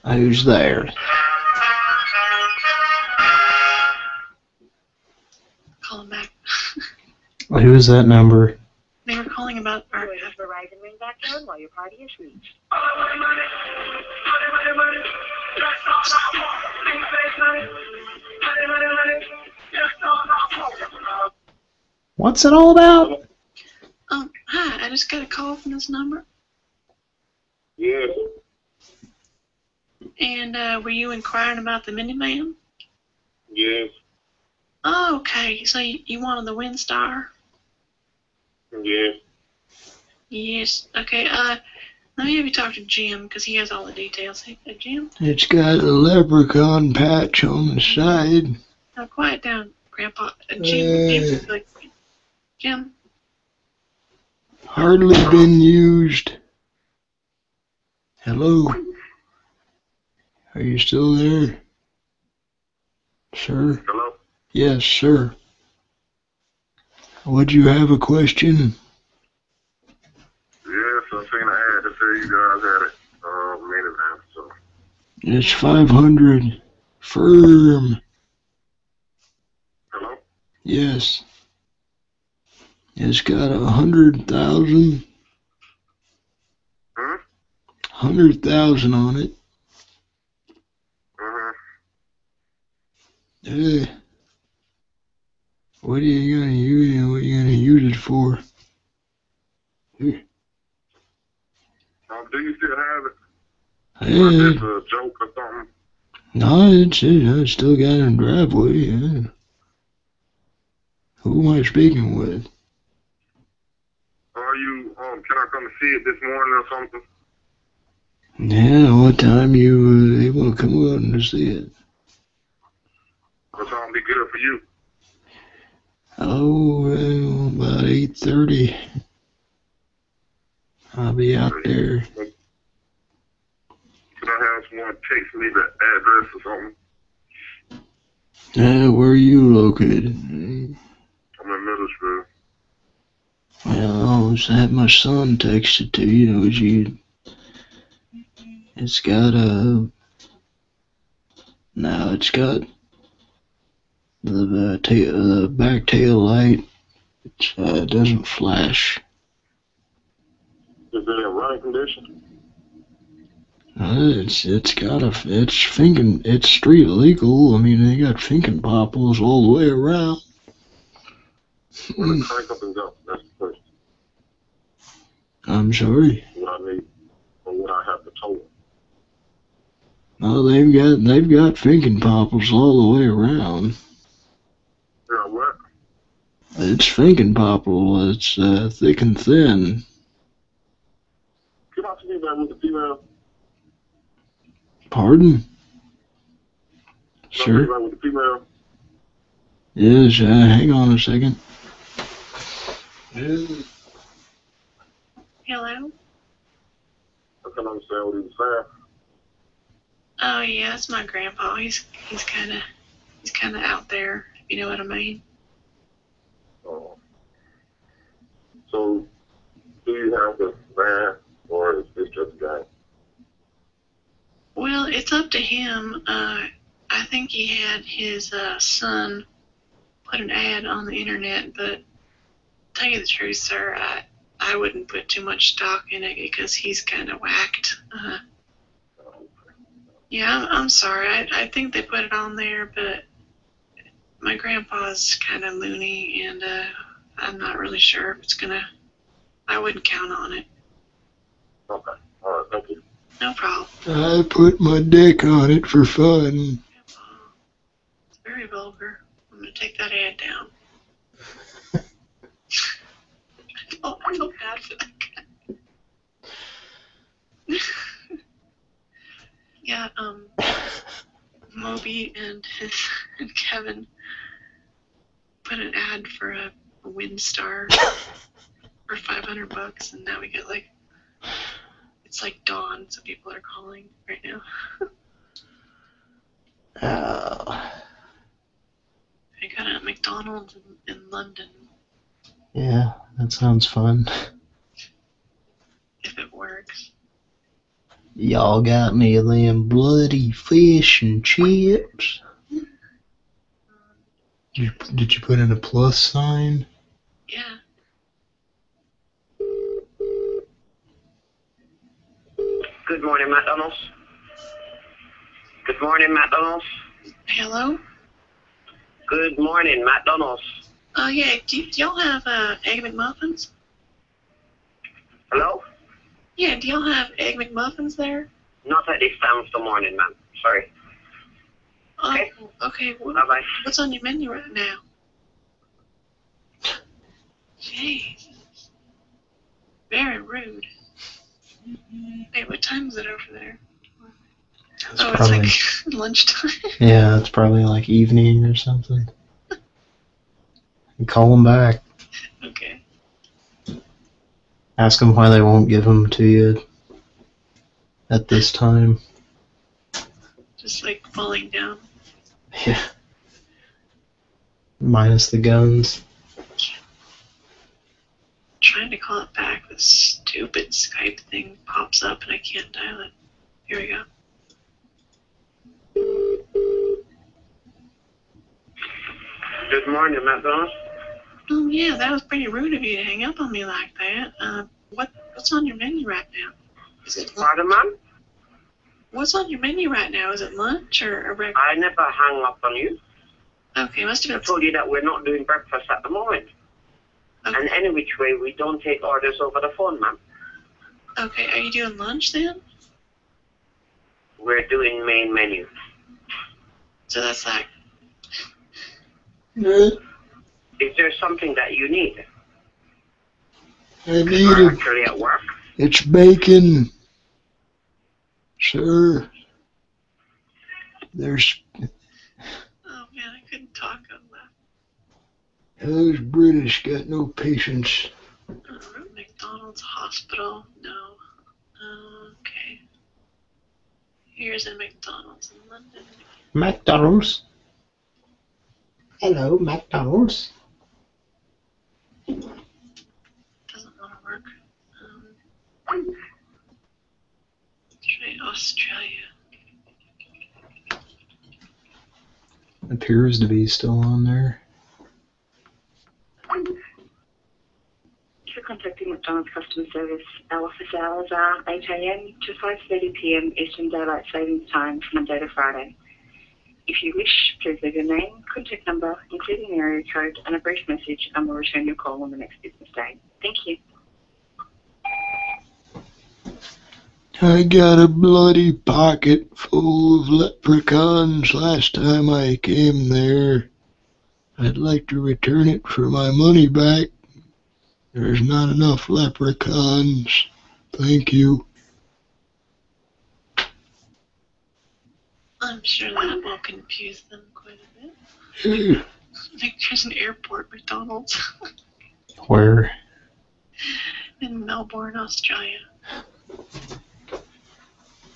Who's there? Call them back. Who is that number? They were calling about our. Verizon ring back tone while your party is reached. What's it all about? Um, hi, I just got a call from this number. Yes. And uh, were you inquiring about the minivan? Yes. Oh, okay. So you, you wanted the Windstar? Yes. Yes. Okay. Uh, let me have you talk to Jim because he has all the details. Hey, uh, Jim, It's got a leprechaun patch on the side. now quiet down, Grandpa. Uh, Jim, Jim, like, Jim. Hardly been used. Hello? Are you still there? Sir? Hello? Yes, sir. Would you have a question? Yes, I seen an said you guys had it. Uh, minivan, so. It's 500 firm. Hello? Yes. It's got a hundred thousand. Hmm? Hundred thousand on it. Mm-hmm. Eh. What are you gonna use it? What are you gonna use it for? Um, do you still have it? Hey. Or is a joke or something? No, it's it. I still got it in the driveway. Yeah. Who am I speaking with? Are you, um, can I come and see it this morning or something? Yeah, what time you uh, able to come out and see it? What time be good for you? Oh, well, about eight thirty. I'll be out there. Can I have to text me the address or something. Uh, where are you located? I'm in Middlesbrough. Well, was that my son texted to you? Was you? It's got a. No, it's got the uh, tail, the back tail light. It uh, doesn't flash. Is it in running condition? Uh, it's it's got a it's finking it's street legal. I mean they got finking popples all the way around. Crank up and go, that's the question. I'm sorry. What I need, or what I have to tow. No, they've got they've got finking popples all the way around. Yeah, what? It's finking popple. It's uh, thick and thin. Can I see that with the female? Pardon? Can Sure. that with the female? Yes. Uh, hang on a second. Hello? I can understand what he was saying. Oh yeah, it's my grandpa. He's he's kind of he's kind of out there. If you know what I mean. Oh. So, do you have the van, or is this just guy? Well, it's up to him. Uh, I think he had his uh, son put an ad on the internet, but tell you the truth, sir, I I wouldn't put too much stock in it because he's kind of whacked. Uh, yeah, I'm, I'm sorry. I I think they put it on there, but my grandpa's kind of loony, and uh, I'm not really sure if it's gonna. I wouldn't count on it. Okay. All right. Thank you. No problem. I put my dick on it for fun. It's very vulgar. I'm gonna take that ad down. oh, I feel bad for that guy. yeah, um, Moby and his and Kevin put an ad for a, a Windstar for 500 bucks, and now we get like it's like dawn, so people are calling right now. Oh. I got it at McDonald's in, in London. Yeah, that sounds fun. If it works. Y'all got me them bloody fish and chips. Did you, did you put in a plus sign? Yeah. Good morning, McDonald's. Good morning, McDonald's. Hello? Good morning, McDonald's. Oh yeah, do, do y'all have uh, egg McMuffins? Hello? Yeah, do y'all have egg McMuffins there? Not at this time of the morning, ma'am. Sorry. Oh, okay. What, Bye-bye. What's on your menu right now? Jeez. Very rude. Wait, what time is it over there? It's oh, probably- it's like lunchtime. Yeah, it's probably like evening or something. Call them back. okay. Ask them why they won't give them to you at this time. Just like falling down. Yeah. Minus the guns. Trying to call it back. This stupid Skype thing pops up and I can't dial it. Here we go. Good morning, McDonald's. Oh yeah, that was pretty rude of you to hang up on me like that. Uh, what what's on your menu right now? Is it Pardon, ma'am? what's on your menu right now? Is it lunch or a breakfast? I never hung up on you. Okay, must have I told you that we're not doing breakfast at the moment. And any which way, we don't take orders over the phone, ma'am. Okay, are you doing lunch then? We're doing main menu. So that's like Is there something that you need? I need You're it. actually at work. It's bacon. Sir. There's oh man, I couldn't talk on that. Those British got no patience. Uh, McDonald's hospital. No. Uh, okay. Here's a McDonald's in London. McDonald's. Hello, McDonald's. Doesn't want to work. Um, try Australia. Appears to be still on there. You're contacting McDonald's customer service, our office hours are 8am to 5.30pm Eastern Daylight Savings Time Monday to Friday. If you wish, please leave your name, contact number, including the area code, and a brief message, and we'll return your call on the next business day. Thank you. I got a bloody pocket full of leprechauns last time I came there. I'd like to return it for my money back. There's not enough leprechauns. Thank you. I'm sure that will confuse them quite a bit. I think there's an airport McDonald's Where? in Melbourne, Australia.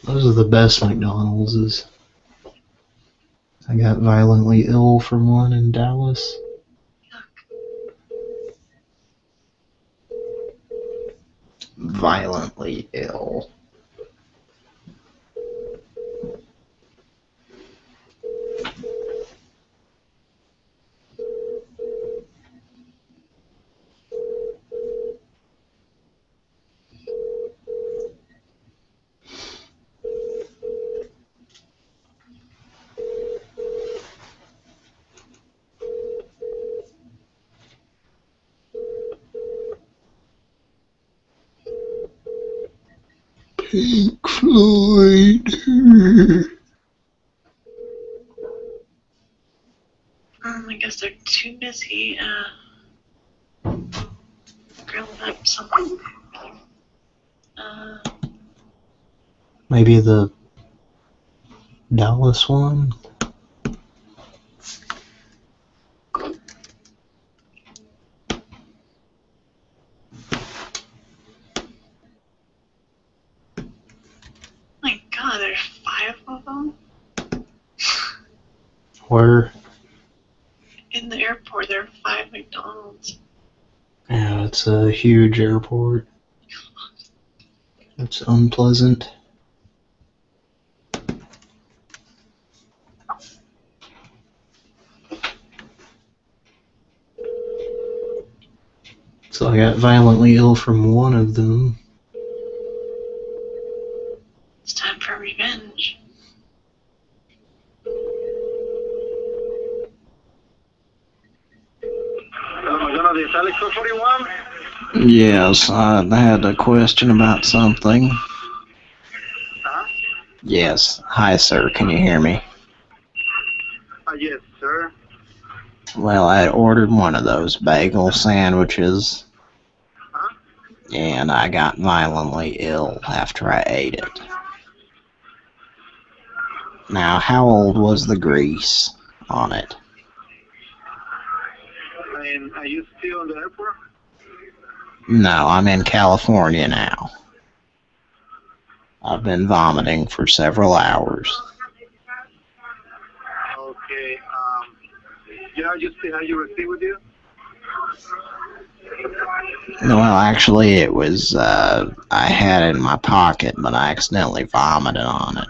Those are the best McDonald's. I got violently ill from one in Dallas. Violently ill. Pink Floyd. Um, I guess they're too busy, uh, grilling up something. Uh, Maybe the Dallas one. my god, there's five of them Where? in the airport. There are five McDonald's. Yeah, a huge airport. It's unpleasant. So I got violently ill from one of them. It's time for revenge. McDonald, is Alex 441? Yes, I had a question about something. Yes. Hi, sir. Can you hear me? Uh, yes, sir. Well, I ordered one of those bagel sandwiches. And I got violently ill after I ate it. Now, how old was the grease on it? And are you still in the airport? No, I'm in California now. I've been vomiting for several hours. Okay. Um, yeah, you still have your receipt with you? Well, actually, it was, uh, I had it in my pocket, but I accidentally vomited on it.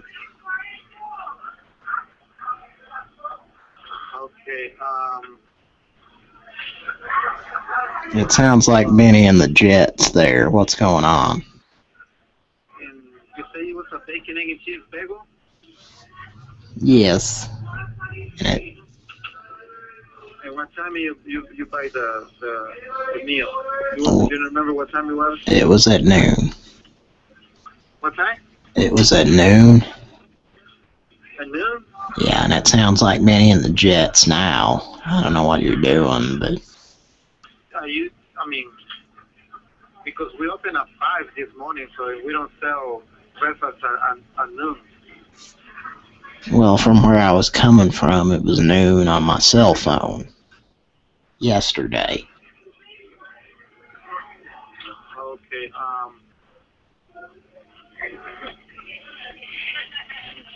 Okay. Um, It sounds like Bennie and the Jets there. What's going on? and you say a bacon, egg, and cheese bagel? Yes. And it, And what time you you, you buy the, the, the meal? You, you remember what time it was? it was at noon. What time? It was at noon. At noon? Yeah, and it sounds like Bennie and the Jets now. I don't know what you're doing, but you, I mean, because we open at 5 this morning, so we don't sell breakfast at, at, at noon. well, from where I was coming from, it was noon on my cell phone yesterday. Okay. Um,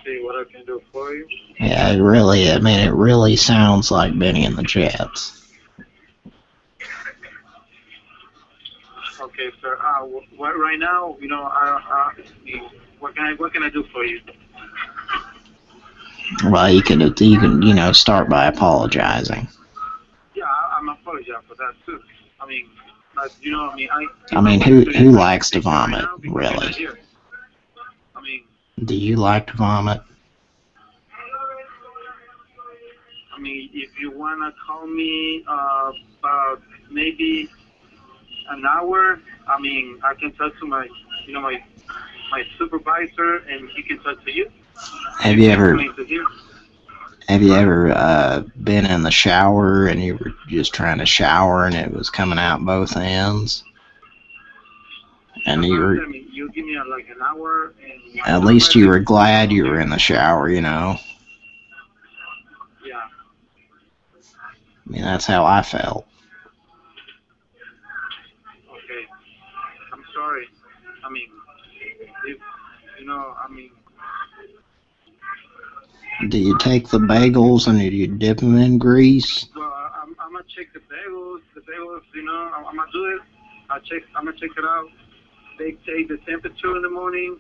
see what I can do for you. Yeah, it really, I mean, it really sounds like Bennie and the Jets. Okay, sir. Uh, what, right now, you know, I, uh, what can I what can I do for you? Well, you can, you can, you know, start by apologizing. Yeah, I, I'm apologize for that too. I mean, like, you know, I mean, I. I mean, who who likes to vomit, really? I mean, Do you like to vomit? I mean, if you wanna call me uh, about maybe an hour, I mean, I can talk to my, you know, my my supervisor, and he can talk to you. Have you ever to here. have you ever uh, been in the shower and you were just trying to shower and it was coming out both ends? And you were I mean, you give me uh, like an hour, at least you were glad you were in the shower, you know. yeah. I mean, that's how I felt. Okay. I'm sorry. I mean, if, you know, I mean, Do you take the bagels and do you dip them in grease? well, I- I'm, I'm gonna check the bagels. The bagels, you know, I'm, I'm gonna do it. I check. I'm gonna check it out. They take the temperature in the morning,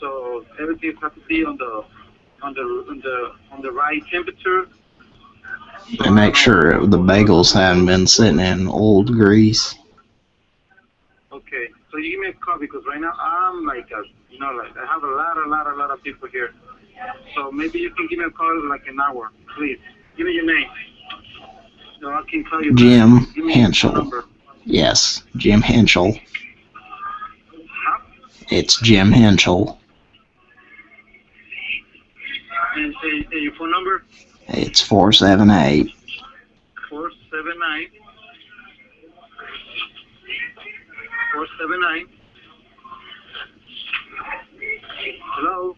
so everything has to be on the on the on the on the right temperature. And make sure the bagels haven't been sitting in old grease. Okay. So you give me a call because right now I'm like a, know, like I have a lot, a lot, a lot of people here. So maybe you can give me a call in like an hour, please. Give me your name. So I can call you. Jim back. Give me your Henschel. Yes, Jim Henschel. It's Jim Henschel. And, and, and your phone number? It's 478 Four seven nine. Four seven nine. Hello.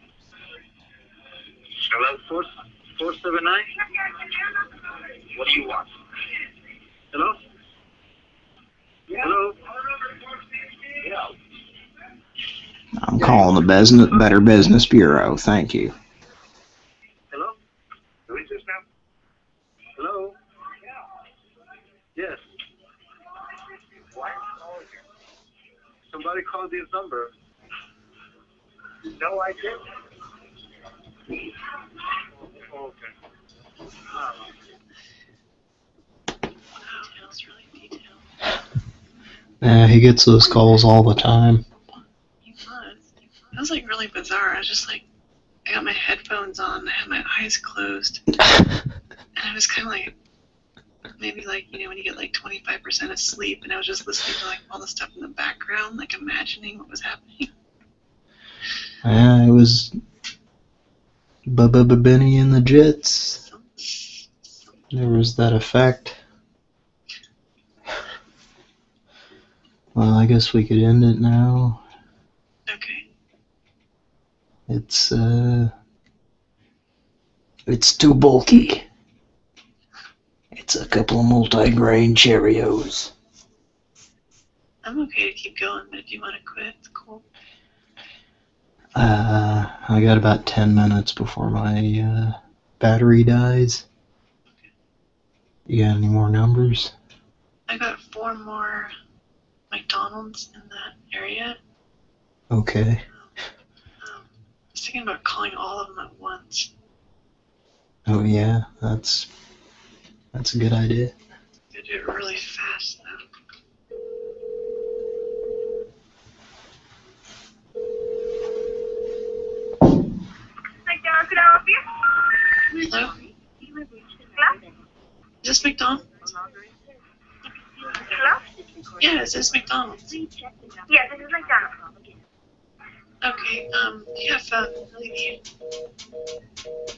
Hello. Four four seven nine. What do you want? Hello. Hello. Yeah. I'm calling the business Better Business Bureau. Thank you. Hello. Who is this now? Hello. Yes. Somebody called this number. No, I didn't. Okay. Yeah, he gets those calls all the time. He was. That was like really bizarre. I was just like, I got my headphones on, I had my eyes closed, and I was kind of like, maybe like you know when you get like 25% of sleep, and I was just listening to like all the stuff in the background, like imagining what was happening. Yeah, it was Bubba Bennie and the Jets. There was that effect. Well, I guess we could end it now. Okay. It's uh it's too bulky. It's a couple of multi-grain Cheerios. I'm okay to keep going, but if you want to quit, it's cool. Uh, I got about 10 minutes before my uh, battery dies. You got any more numbers? I got four more McDonald's in that area. Okay. I was thinking about calling all of them at once. Oh yeah, that's that's a good idea. I do it really fast though. Could I help you? Hello? Hello? Is this McDonald's? Hello? Yeah, is this McDonald's? Yes, this is McDonald's. Okay, um, do you have uh?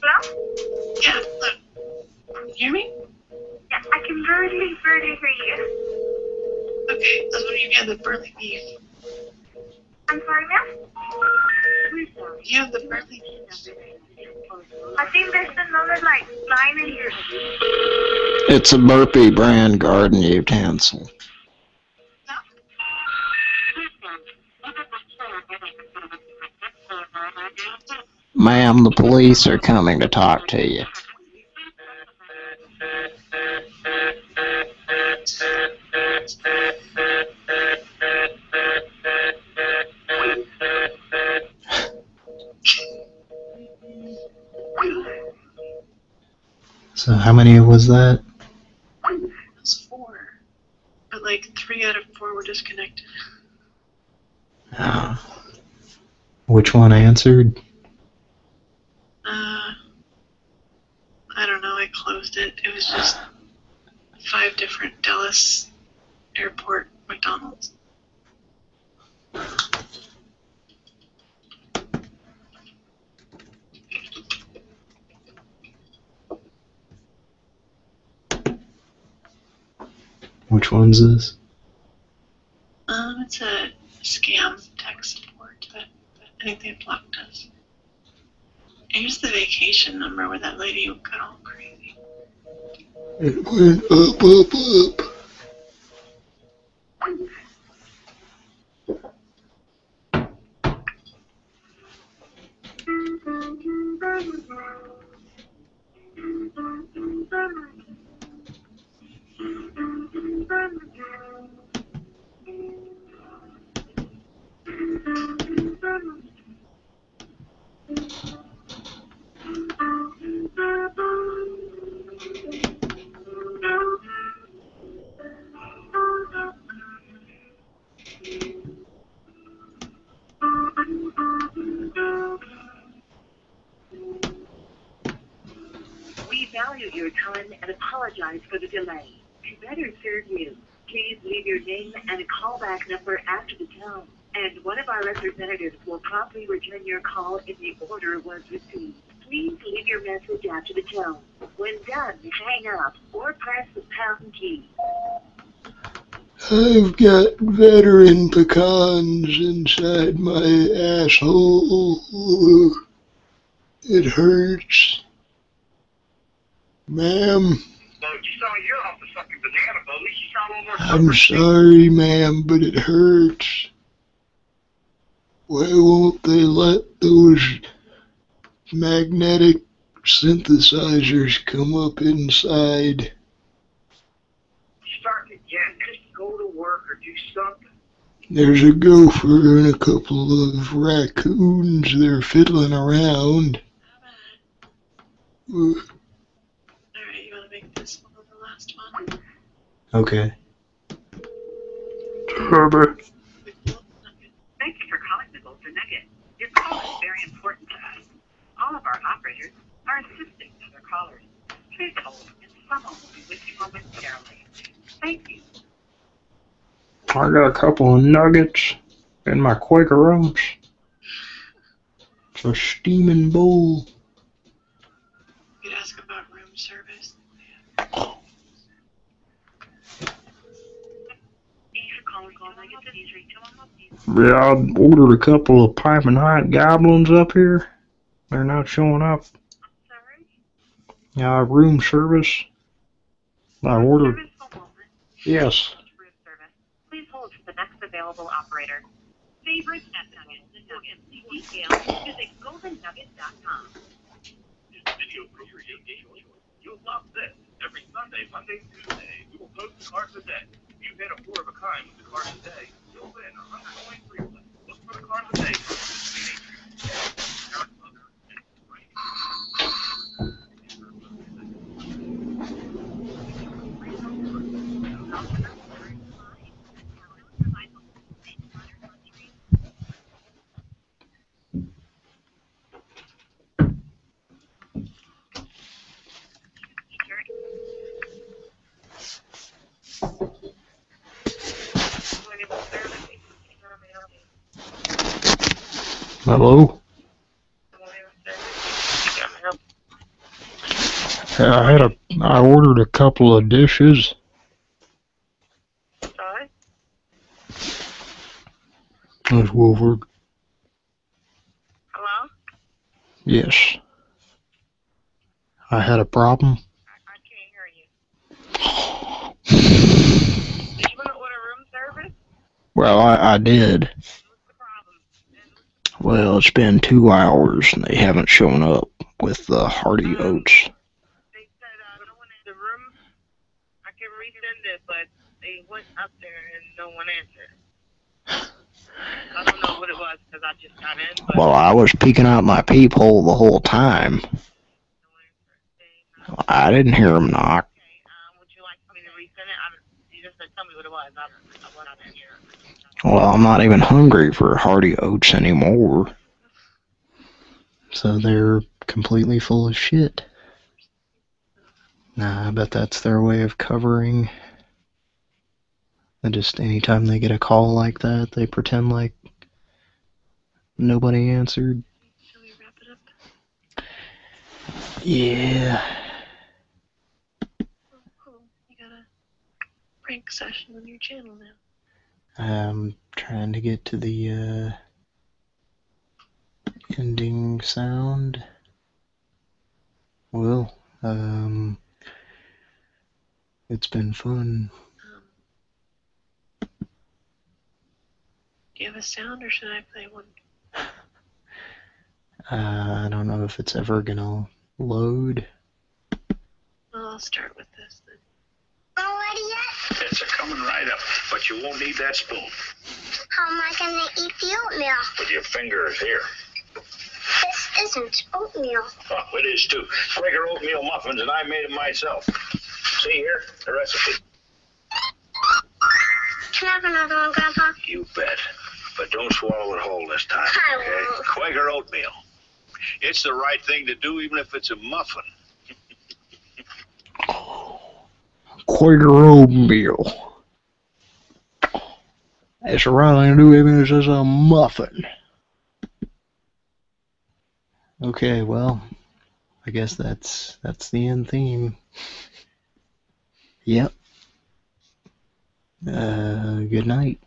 Hello? Yeah, look. Can you hear me? Yeah, I can barely, barely hear you. Okay, that's what you get the burly beef. I'm sorry, ma'am? You have the burly beef. I think there's another, like, line in your... It's a Burpee brand garden utensil. Ma'am, the police are coming to talk to you. So how many was that? It was four. But like three out of four were disconnected. Ah. Which one answered? Uh, I don't know. I closed it. It was just five different Dallas airport McDonald's. Which one's this? Um, it's a scam tech support, but, but I think they blocked us. Here's the vacation number where that lady got all crazy. It went up, up, up. We value your time and apologize for the delay. To better serve you, please leave your name and a callback number after the tone, and one of our representatives will promptly return your call if the order was received. Please leave your message after the tone. When done, hang up or press the pound key. I've got veteran pecans inside my asshole. It hurts. Ma'am, No, you sound you're off the fucking banana boat. At least you sound a little more I'm sorry, ma'am, but it hurts. Why won't they let those magnetic synthesizers come up inside? Start again. Just go to work or do something. There's a gopher and a couple of raccoons. They're fiddling around. Uh, Alright, you want to make this one the last one? Okay. Harbor. Thank you for calling the Golden Nugget. Your call is very important to us. All of our operators are assisting other callers. Please hold, and someone will be with you momentarily. Thank you. I got a couple of nuggets in my Quaker Oats. It's a steaming bowl. You could ask about room service. Yeah, I ordered a couple of piping hot goblins up here. They're not showing up. Yeah, room service. I ordered. Yes. Please hold for the next available operator. Favorite at Nugget. Details, visit goldennugget.com. video for your. You'll love this. Every Sunday, Monday, Tuesday, we will post the cards of the day. If you hit a four of a kind with the card of the day, you'll win a hundred coins for your list. Look for the card of the day. Hello. I had a. I ordered a couple of dishes. Sorry? That's Wolford. Hello? Yes. I had a problem. I, I can't hear you. Do you want to order room service? Well, I, I did. Well, it's been two hours and they haven't shown up with the hearty um, oats. Uh, the room. I can resend it, but they went up there and no one answered. I don't know what it was because I just got in. Well, I was peeking out my peephole the whole time. I didn't hear him knock. Um, you just said tell me what it was. I, I went out there. Well, I'm not even hungry for hearty oats anymore. So they're completely full of shit. Nah, I bet that's their way of covering. And just anytime they get a call like that, they pretend like nobody answered. Yeah. Oh, cool. You got a prank session on your channel now. I'm trying to get to the uh, ending sound. Well, um, it's been fun. Do you have a sound or should I play one? Uh, I don't know if it's ever gonna load. Well, I'll start with this then. It's a coming right up, but you won't need that spoon. How am I gonna eat the oatmeal? With your fingers here. This isn't oatmeal. Oh, it is too. Quaker oatmeal muffins, and I made them myself. See here, the recipe. Can I have another one, Grandpa? You bet. But don't swallow it whole this time. I okay? Quaker oatmeal. It's the right thing to do, even if it's a muffin. Quaker oatmeal. That's the right thing to do even if it's a muffin. Okay, well, I guess that's that's the end theme. Yep. Uh, good night.